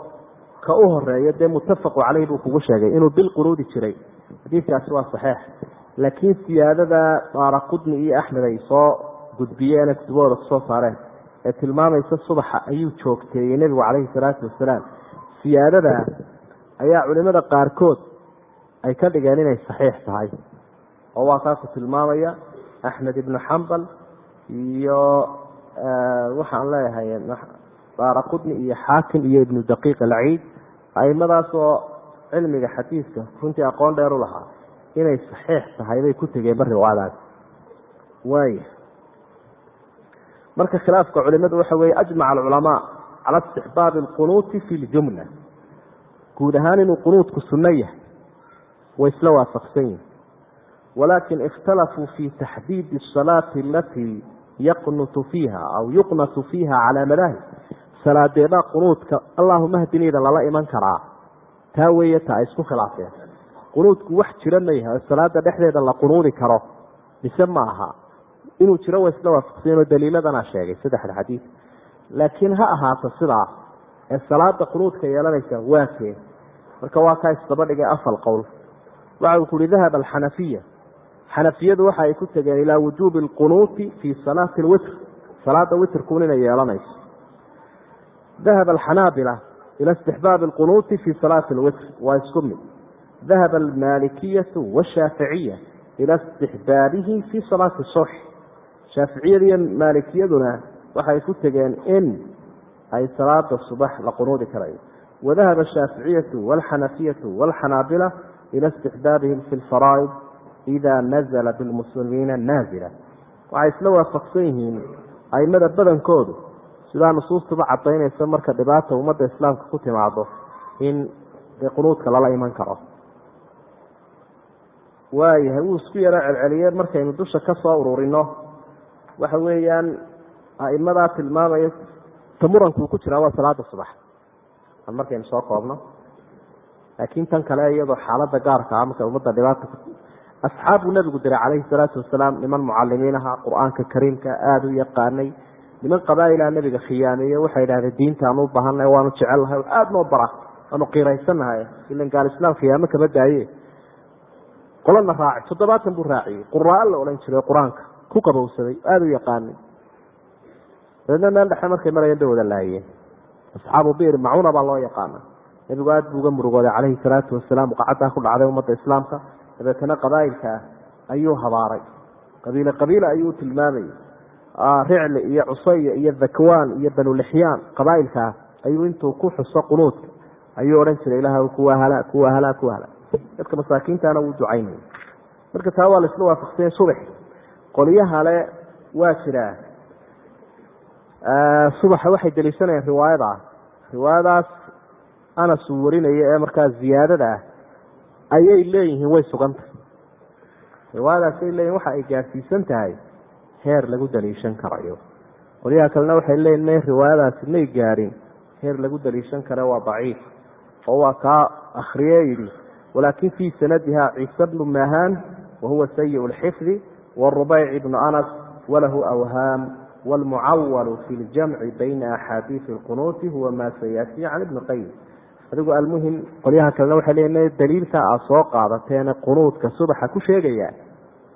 ka u horeeyo dee muttafaqu caleyh buu kugu sheegay inuu bil qunuudi jiray xadiidkaasi waa saxiix laakiin siyaadada daara qudni iyo axmed ay soo gudbiyeen kutubahooda ku soo saareen ee tilmaamaysa subaxa ayuu joogteeyey nebigu caleyhi salaatu wasalaam siyaadada ayaa culimada qaarkood ay ka dhigeen inay saxiix tahay oo waa kaaku tilmaamaya axmed ibnu xambal iyo waxaan leeyahay daara qudni iyo xaakim iyo ibnu daqiiq alciid aimadaas oo cilmiga xadiidka runtii aqoon dheer u lahaa inay saxiix tahay bay ku tegeenba riwaadaas waaya marka khilaafka culimadu waxa weeye ajmaca alculamaa cala istixbaabi alqunuuti fi ljumla guud ahaan inuu qunuudku sunno yahay way isla waafaqsan yihiin walakin ikhtalafuu fi taxdiidi asalaati alatii yaqnutu fiiha aw yuqnatu fiiha calaa madaahib. Salaadeebaa qunuudka allahuma hdiniida lala iman karaa. Taa weeye ta ay isku khilaafeen qunuudku wax jira ma yahay oo salaada dhexdeeda la qunuudi karo. Mise ma aha? Inuu jiro way isla waafaqsayeenoo daliiladana sheegay saddexda xadiid laakiin ha ahaato sidaa ee salaada qunuudka yeelanaysa waa kee. Marka waa kaa isdaba dhigay afal qowl. Waxa uu ku uhi dahaba alxanafiya xanafiyadu waxa ay ku tegeen ilaa wujuubi alqunuuti fii salaati alwitr. Salaada witrkuun inay yeelanayso. Dahaba alxanaabila ila istixbaabi alqunuuti fii salaati alwitr. Waa isku mid. Dahaba almaalikiyatu washaaficiya ila istixbaabihi fii salaati subx shaaficiyada iyo maalikiyaduna waxay ku tegeen in ay salaada subax la qunuudi karayo wadahaba ashaaficiyatu walxanafiyatu walxanaabila ila istixbaabihim fi lfaraa'id ida nazla bilmuslimiina naazila waxay isla waafaqsan yihiin aimada badankoodu sidaa nusuustuba cadaynaysa marka dhibaata ummadda islaamka ku timaado in qunuudka lala iman karo waayahay wuu isku yaro celceliye markaynu dusha ka soo ururino waxa weeyaan aimadaa tilmaamaya ta ku jiraa waa salaada subax markaynu soo koobno laakiin tan kale iyadoo xaalada gaarka ah marka ummadda dhibaata asxaabbuu nabigu diray calayhi salaatu wasalaam niman mucalimiin aha qur'aanka kariimka aada u yaqaanay niman qabaailaa nabiga khiyaameeye waxay idhahdeen diintaan u baahanay waanu jecelnahay aada noo bara waanu qiiraysanahay ilan gaal islaam khiyaamo kama daaye. Qolana raaci toddobaatan buu raaciyey. Quraa la odhan jiray qur'aanka ku qabowsaday aada u yaqaanay. Dabeedna meel dhexe markay marayeen bay wada laayeen. Asxaabu bir macuna baa loo yaqaana nebigu aada buu uga murugooday calayhi salaatu wasalaam qacaddaa ku dhacday ummadda islaamka dabeetana qabaa'ilka ah ayuu habaaray. Qabiile qabiile ayuu tilmaamayay ricli iyo cusaya iyo dhakwaan iyo banulixyaan qabaa'ilkaa ayuu intuu ku xuso qunuudka ayuu odhan jiray ilaah kuwa hala kuwa hala kuwa hala dadka masaakiintana wuu ducaynaya marka taa waa laisla waafaqsanya subax. Qolyahale waa jiraa subaxa waxay daliishanayaan riwaayada. Riwaayadaas anas uu warinayo ee markaa ziyaadada ah ayay leeyihiin way sugantah riwaayadaasay leeyihiin waxa ay gaarsiisan tahay heer lagu daliishan karayo. Qolyaha kalena waxay leeyihiin may riwaayadaasi may gaadhin heer lagu daliishan kare waa daciif. Oo waa kaa akhriye yidhi walaakin fii sanadiha ciise bnu mahaan wahuwa sayi lxifdi warubayc ibnu anas walahu awhaam wlmucawalu fi ljamci bayna axaadiisi lqunuuti huwa maa sayatii can ibni qayim adigu almuhim qolyaha kalena waxay leeyihiin daliilka aad soo qaadateene qunuudka subaxa ku sheegaya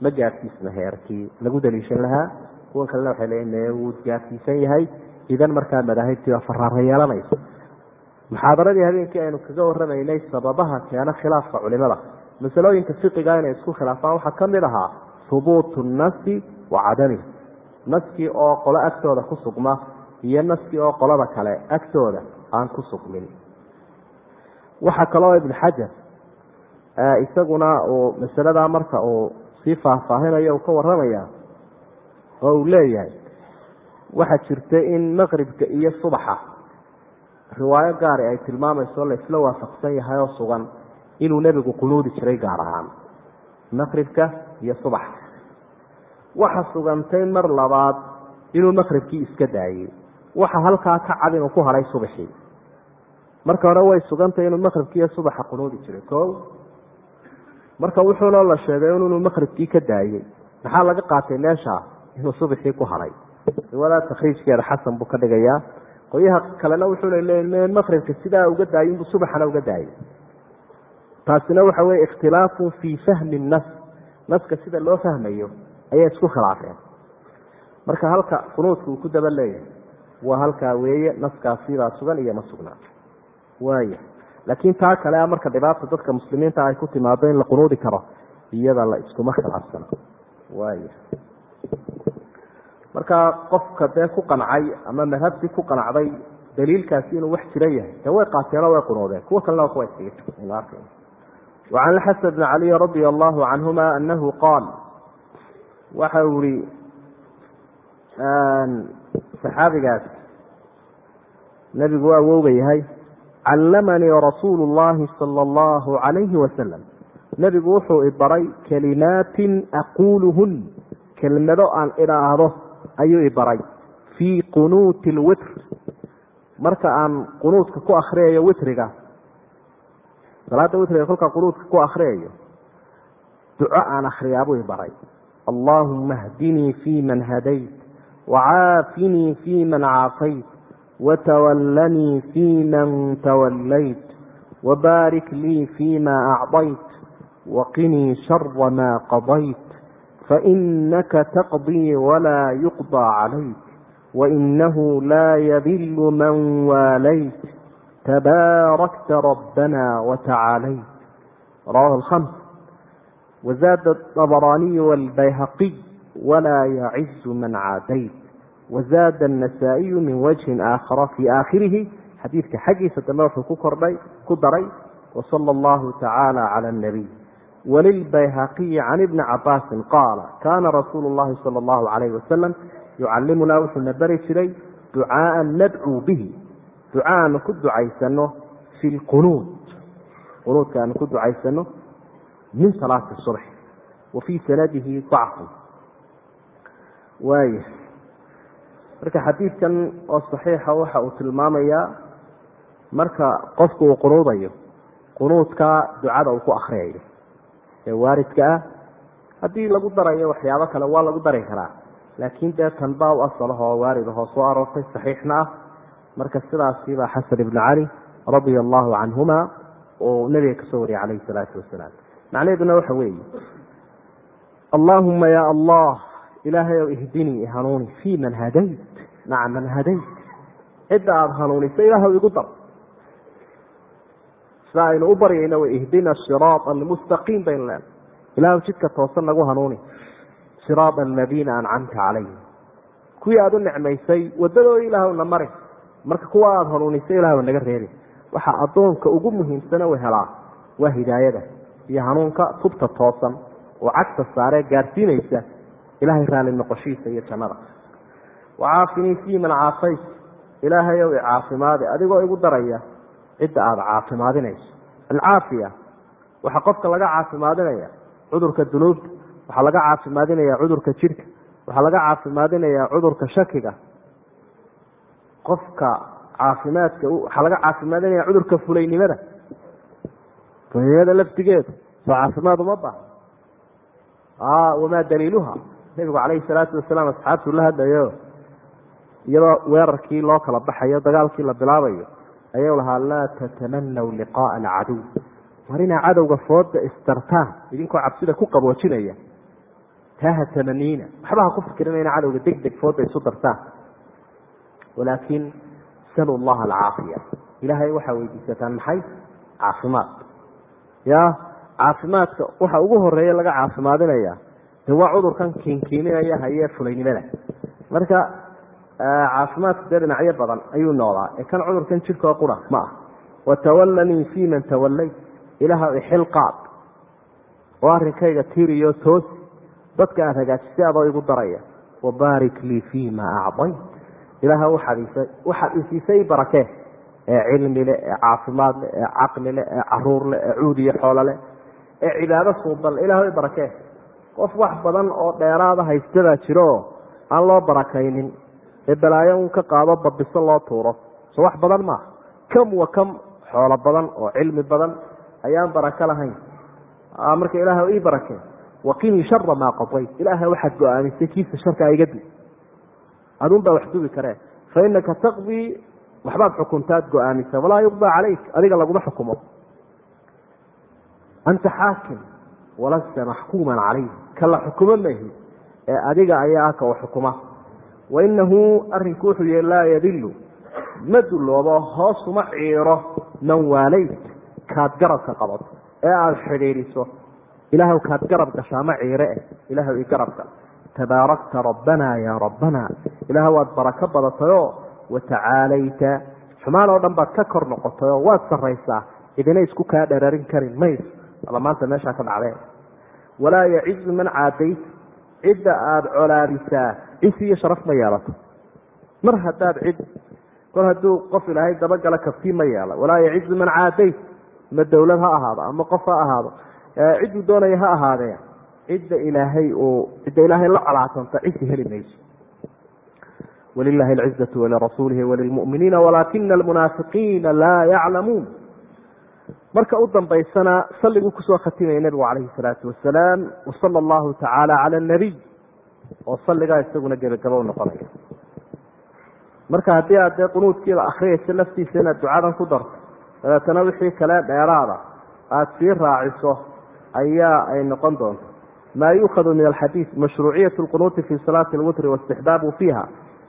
ma gaadhsiisna heerkii lagu daliishan lahaa. Kuwan kalena waxay leeyihiin wuu gaadhsiisan yahay. Idan markaa madaahibtii baa faraara yeelanaysa muxaadaradii habeenkii aynu kaga waramaynay sababaha keena khilaafka culimada. Masalooyinka fiqiga inay isku khilaafaan waxaa ka ahaa hubuutu nasi wa cadamihi naskii oo qolo agtooda ku sugma iyo naskii oo qolada kale agtooda aan ku sugmin waxaa kaloo ibn xajar isaguna uu masaladaa marka uu sii faahfaahinayo uu ka waramaya oo uu leeyahay waxaa jirta in maqribka iyo subaxa riwaayo gaari ay tilmaamayso la isla waafaqsan yahay oo sugan inuu nebigu qunuudi jiray gaar ahaan maqribka iyo subaxa. Waxa sugantay mar labaad inuu maqribkii iska daayey waxa halkaa ka cad inuu ku hadhay subaxii marka hore way sugantay inuu maqribkii iyo subaxa qunuudi jiray o marka wuxuuna la sheegay inuu maqribkii ka daayey maxaa laga qaatay meesha? Inuu subaxii ku hadhay riwadaa takriijkeeda xasan buu ka dhigayaa. Qolyaha kalena wuxuu leeya maqribka sidaa uga daayay inbuu subaxana uga daayay. Taasina waxa weye ikhtilaafun fii fahmi nas naska sida loo fahmayo ayay isku khilaafeen marka halka qunuudka uu ku daba leeyahay waa halkaa weeye naskaasiibaa sugan iyo ma sugnaa waaya laakiin taa kale a marka dhibaata dadka muslimiinta ay ku timaado in la qunuudi karo iyada la iskuma khilaafsana waaya marka qofka dee ku qancay ama madhabtii ku qancday daliilkaasi inuu wax jira yahay. Dee way qaateenoo way qunuudeen. Kuwa kalena kuwa iskaga arka wacan xasan bni caliy radia allahu canhuma anahu qaal. Waxa uu ihi saxaabigaas nebigu waa awowga yahay callamanii rasuulu llahi sala allahu calayhi wasalam nebigu wuxuu ibaray kalimaatin aquuluhun kelmado aan idhaahdo ayuu ibaray fii qunuuti lwitr marka aan qunuudka ku akriyayo witriga salaada witriga kolkaa qunuudka ku akriyayo duco aan akriyaabuu ibaray allaahuma hdinii fii man hadayt wacaafinii fii man caafayt watawallanii fii man tawallayt wabaarik lii fii ma acطayt waqinii shara maa qadayt fainaka taqdii walaa yuqضى calayk wainahu laa yadilu man waalayt tabaarakta rabbana watacaalayt rawahu alkhams wazaada abraniyu walbayhaqiy walaa yacizu man caadayt wazaada anasaa'iyu min wajhin aakhara fii aakhirihi xadiidka xaggiisa dambe wuxuu ku kordhay ku daray wasala allahu tacaala cala anabiy walilbayhaqiyi can ibni cabaasin qaala kaana rasuulu llahi sala allahu calayhi wasalam yucallimunaa wuxuuna bari jiray ducaaan nadcuu bihi duca aanu ku ducaysano fi lqunuud qunuudka aanu ku ducaysano min salaati subx wa fii sanadihi dacfu waaya marka xadiidkan oo saxiixa waxa uu tilmaamayaa marka qofku uu qunuudayo qunuudka ducada uu ku akriyayo ee waaridka ah haddii lagu darayo waxyaabo kale waa lagu dari karaa. Laakiin dee tan baa u asalahoo waarid ahoo soo aroortay saxiixna ah. Marka sidaasiibaa xasan ibnu cali radia allahu canhuma uu nebiga ka soo wariyay calayhi salaatu wasalaam. Macnaheeduna waxa weeye allaahuma ya allah ilaahay ow ihdinii hanuuni fii man hadayt maca man hadayt cidda aada hanuuniso ilaahw igu dar sida aynu u baryayno wa ihdina siraaa almustaqiim baynu leenay ilaahw jidka toosan nagu hanuuni siraada aladiina ancamta calayhim kuwii aada u nicmaysay wadadooda ilaahwna mari marka kuwa aada hanuunisay ilaahw naga reebi waxaa addoonka ugu muhiimsana u helaa waa hidaayada iyo hanuunka tubta toosan oo cagta saaree gaarsiinaysa ilaahay raali noqoshiisa iyo jannada wacaafinii fii man caafayt ilaahay ow adigoo igu daraya cidda aada caafimaadinayso alcaafiya waxaa qofka laga caafimaadinaya cudurka dunuubta waxaa laga caafimaadinaya cudurka jidhka waxaa laga caafimaadinaya cudurka shakiga qofka caafimaadka waxaa laga caafimaadinaya cudurka fulaynimada fulaynimada laftigeedu soo caafimaad uma baahno wamaa daliiluha nebigu calayhi salaatu wasalaam asxaabtuu la hadlayo iyadoo weerarkii loo kala baxayo dagaalkii la bilaabayo ayuu lahaa laa tatamanaw liqaaa alcaduw. War inaa cadowga fooda istartaan idinkoo cabsida ku qaboojinaya taa ha tamaniina. Waxba ha ku fikirina ina cadowga deg deg fooda isu dartaan. Walaakin salu llaha alcaafiya. Ilaahay waxaa weydiisataan maxay? Caafimaad. Ya caafimaadka waxa ugu horreeya laga caafimaadinaya de waa cudurkan kiinkiiminaya hayee fulaynimada marka caafimaadka dee dhinacyo badan ayuu noolaa. Ee kan cudurkan jidhkoo qura ma ah watawallanii fii man tawallayt ilaah ixil qaad oo arrinkayga tiriyo toosi. Dadka aada hagaajisay adoo igu daraya. Wabaarik lii fii ma acdayt ilaaha waxaad isiisay barakee ee cilmi leh ee caafimaad leh ee caqli leh ee carruur leh ee cuud iyo xoolo leh ee cibaado suuban i barakee qof wax badan oo dheeraada haystadaa jiro aan loo barakaynin ee balaayo un ka qaado babiso loo tuuro. So wax badan maaha kam wa kam xoolo badan oo cilmi badan ayaan barako lahayn. Marka ilaah ii barakee waqinii shara maa qadayt. Ilaaha waxaad go'aamisay kiisa sharkaa iga dib. Adun wax dubi karee fa inaka taqdii waxbaad xukuntaad go'aamisa walaa yuqdaa calayk adiga laguma xukumo. Anta xaakim walasta maxkuuman calayh kala xukumo mahi ee adiga ayaa aka u xukuma wainahu arinku wuxuu yhi laa yadilu ma duloobo hoosuma ciiro man waalayt kaad garabka qabato ee aada xidhiidhiso ilaahw kaad garab gashaa ma ciire eh ilaahw i garabka tabaarakta rabbana yaa rabbana ilaah waad barako badatayoo watacaalayta xumaan oo dhan baad ka kor noqotayoo waad sarraysaa idina isku kaa dhararin karin mayso aba maanta meeshaa ka dhacdee walaa yacizu man caadayt cidda aada colaadisaa cisi iyo sharaf ma yeelato. Mar haddaad cid kor hadduu qof ilaahay dabagala kaftii ma yeela. Walaa yacizu man caadayt ama dawlad ha ahaado ama qof ha ahaado. Cidduu doonaya ha ahaadee cidda ilaahay uu cidda ilaahay la colaatanta cisi heli mayso. Wlilahi alcizatu walirasuulihi walilmu'miniina walaakina almunaafiqiina laa yaclamuun. Marka u dambaysana salliguu ku soo khatimaya nebigu calayhi salaatu wasalaam wasala allahu tacaala cala anabiy oo salligaa isaguna gebagabo u noqonaya. Marka haddii aad dee qunuudkiiba akriyayso laftiisa inaad ducadan ku darto dabeetana wixii kale dheeraada aada sii raaciso ayaa ay noqon doonto. Maa yuukhadu min alxadiid mashruuciyat lqunuuti fi salaati alwitri waistixbaabu fiiha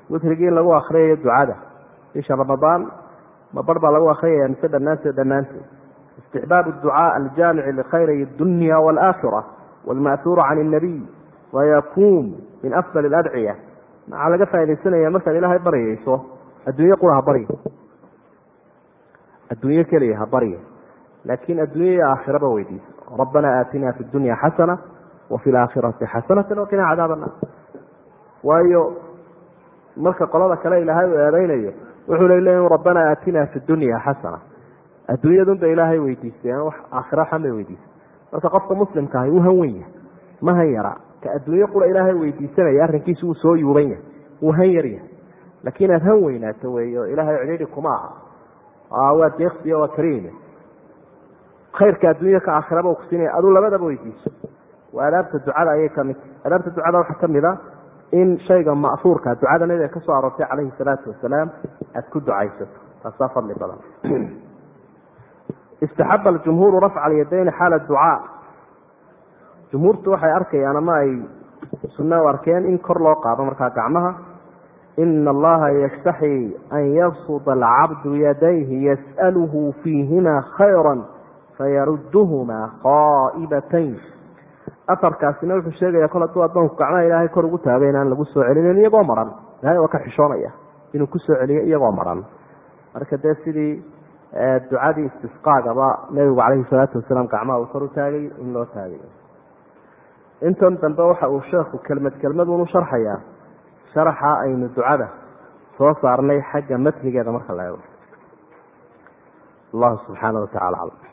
witrigii in lagu akriyayo ducada. Bisha ramadaan ma bar baa lagu akriyaya mise dhammaanteed dhammaanteed. Istixbaab ducaa aljaamici likhayri dunya waalaakhira waalma'huuru can اnabiy wayakuun min afdal اladciya maxaa laga faa'idaysanaya markaad ilaahay baryayso adduunye qura ha barya adduunye keliya ha barya laakiin adduunya iyo aakhiraba weydiisa rabbana aatina fi dunya xasana wa fi laakhirati xasanata waqina cadaab annaar waayo marka qolada kale ilaahay uu eedeynayo wuxuu leeyahy rabbana aatina fi dunya xasana adduunyadunba ilaahay weydiisteen wax aakhira xan bay weydiisay marka qofka muslimka ahi wuu han yahay ma han yara ka adduunye qura ilaahay weydiisanaya arrinkiisa wuu soo yuuban yahay wuu han yar yahay. Laakiin aad han weynaato wey o ilaahay cidhiidhi kuma aha. Waa deeqsiya waa kariime. Khayrka adduunya ka aakhiraba u kusinaya aduu labadaba weydiiso. Waa adaabta ducada ayay ka mid adaabta ducada waxaa ka mid a in shayga ma'huurka ducada nabiga ka soo aroortay calayhi salaatu wasalaam aada ku ducaysato. Taasaa fadli badan. Istaxaba aljumhuuru rafca alyadayni xaala ducaa jumhuurtu waxay arkayaan ama ay sunno u arkeen in kor loo qaado markaa gacmaha. Ina allaha yastaxii an yabsuda alcabdu yadayhi yas'aluhu fiihima khayra fayaruduhumaa qaa'ibatayn afarkaasina wuxuu sheegaya kol hadduu addoonku gacmaha ilaahay kor ugu taagay inaan lagu soo celinin iyagoo maran. Ilahay waa ka xishoonaya inuu ku soo celiyo iyagoo maran. Marka dee sidii ducadii istisqaagaba nebigu calayhi salaatu wasalaam gacmaha uu kor u taagay in loo taagay intan dambe waxa uu sheekhu kelmad kelmadunu sharxayaa sharaxa aynu ducada soo saarnay xagga matnigeeda marka la eego. Allahu subxaana wa tacala aclam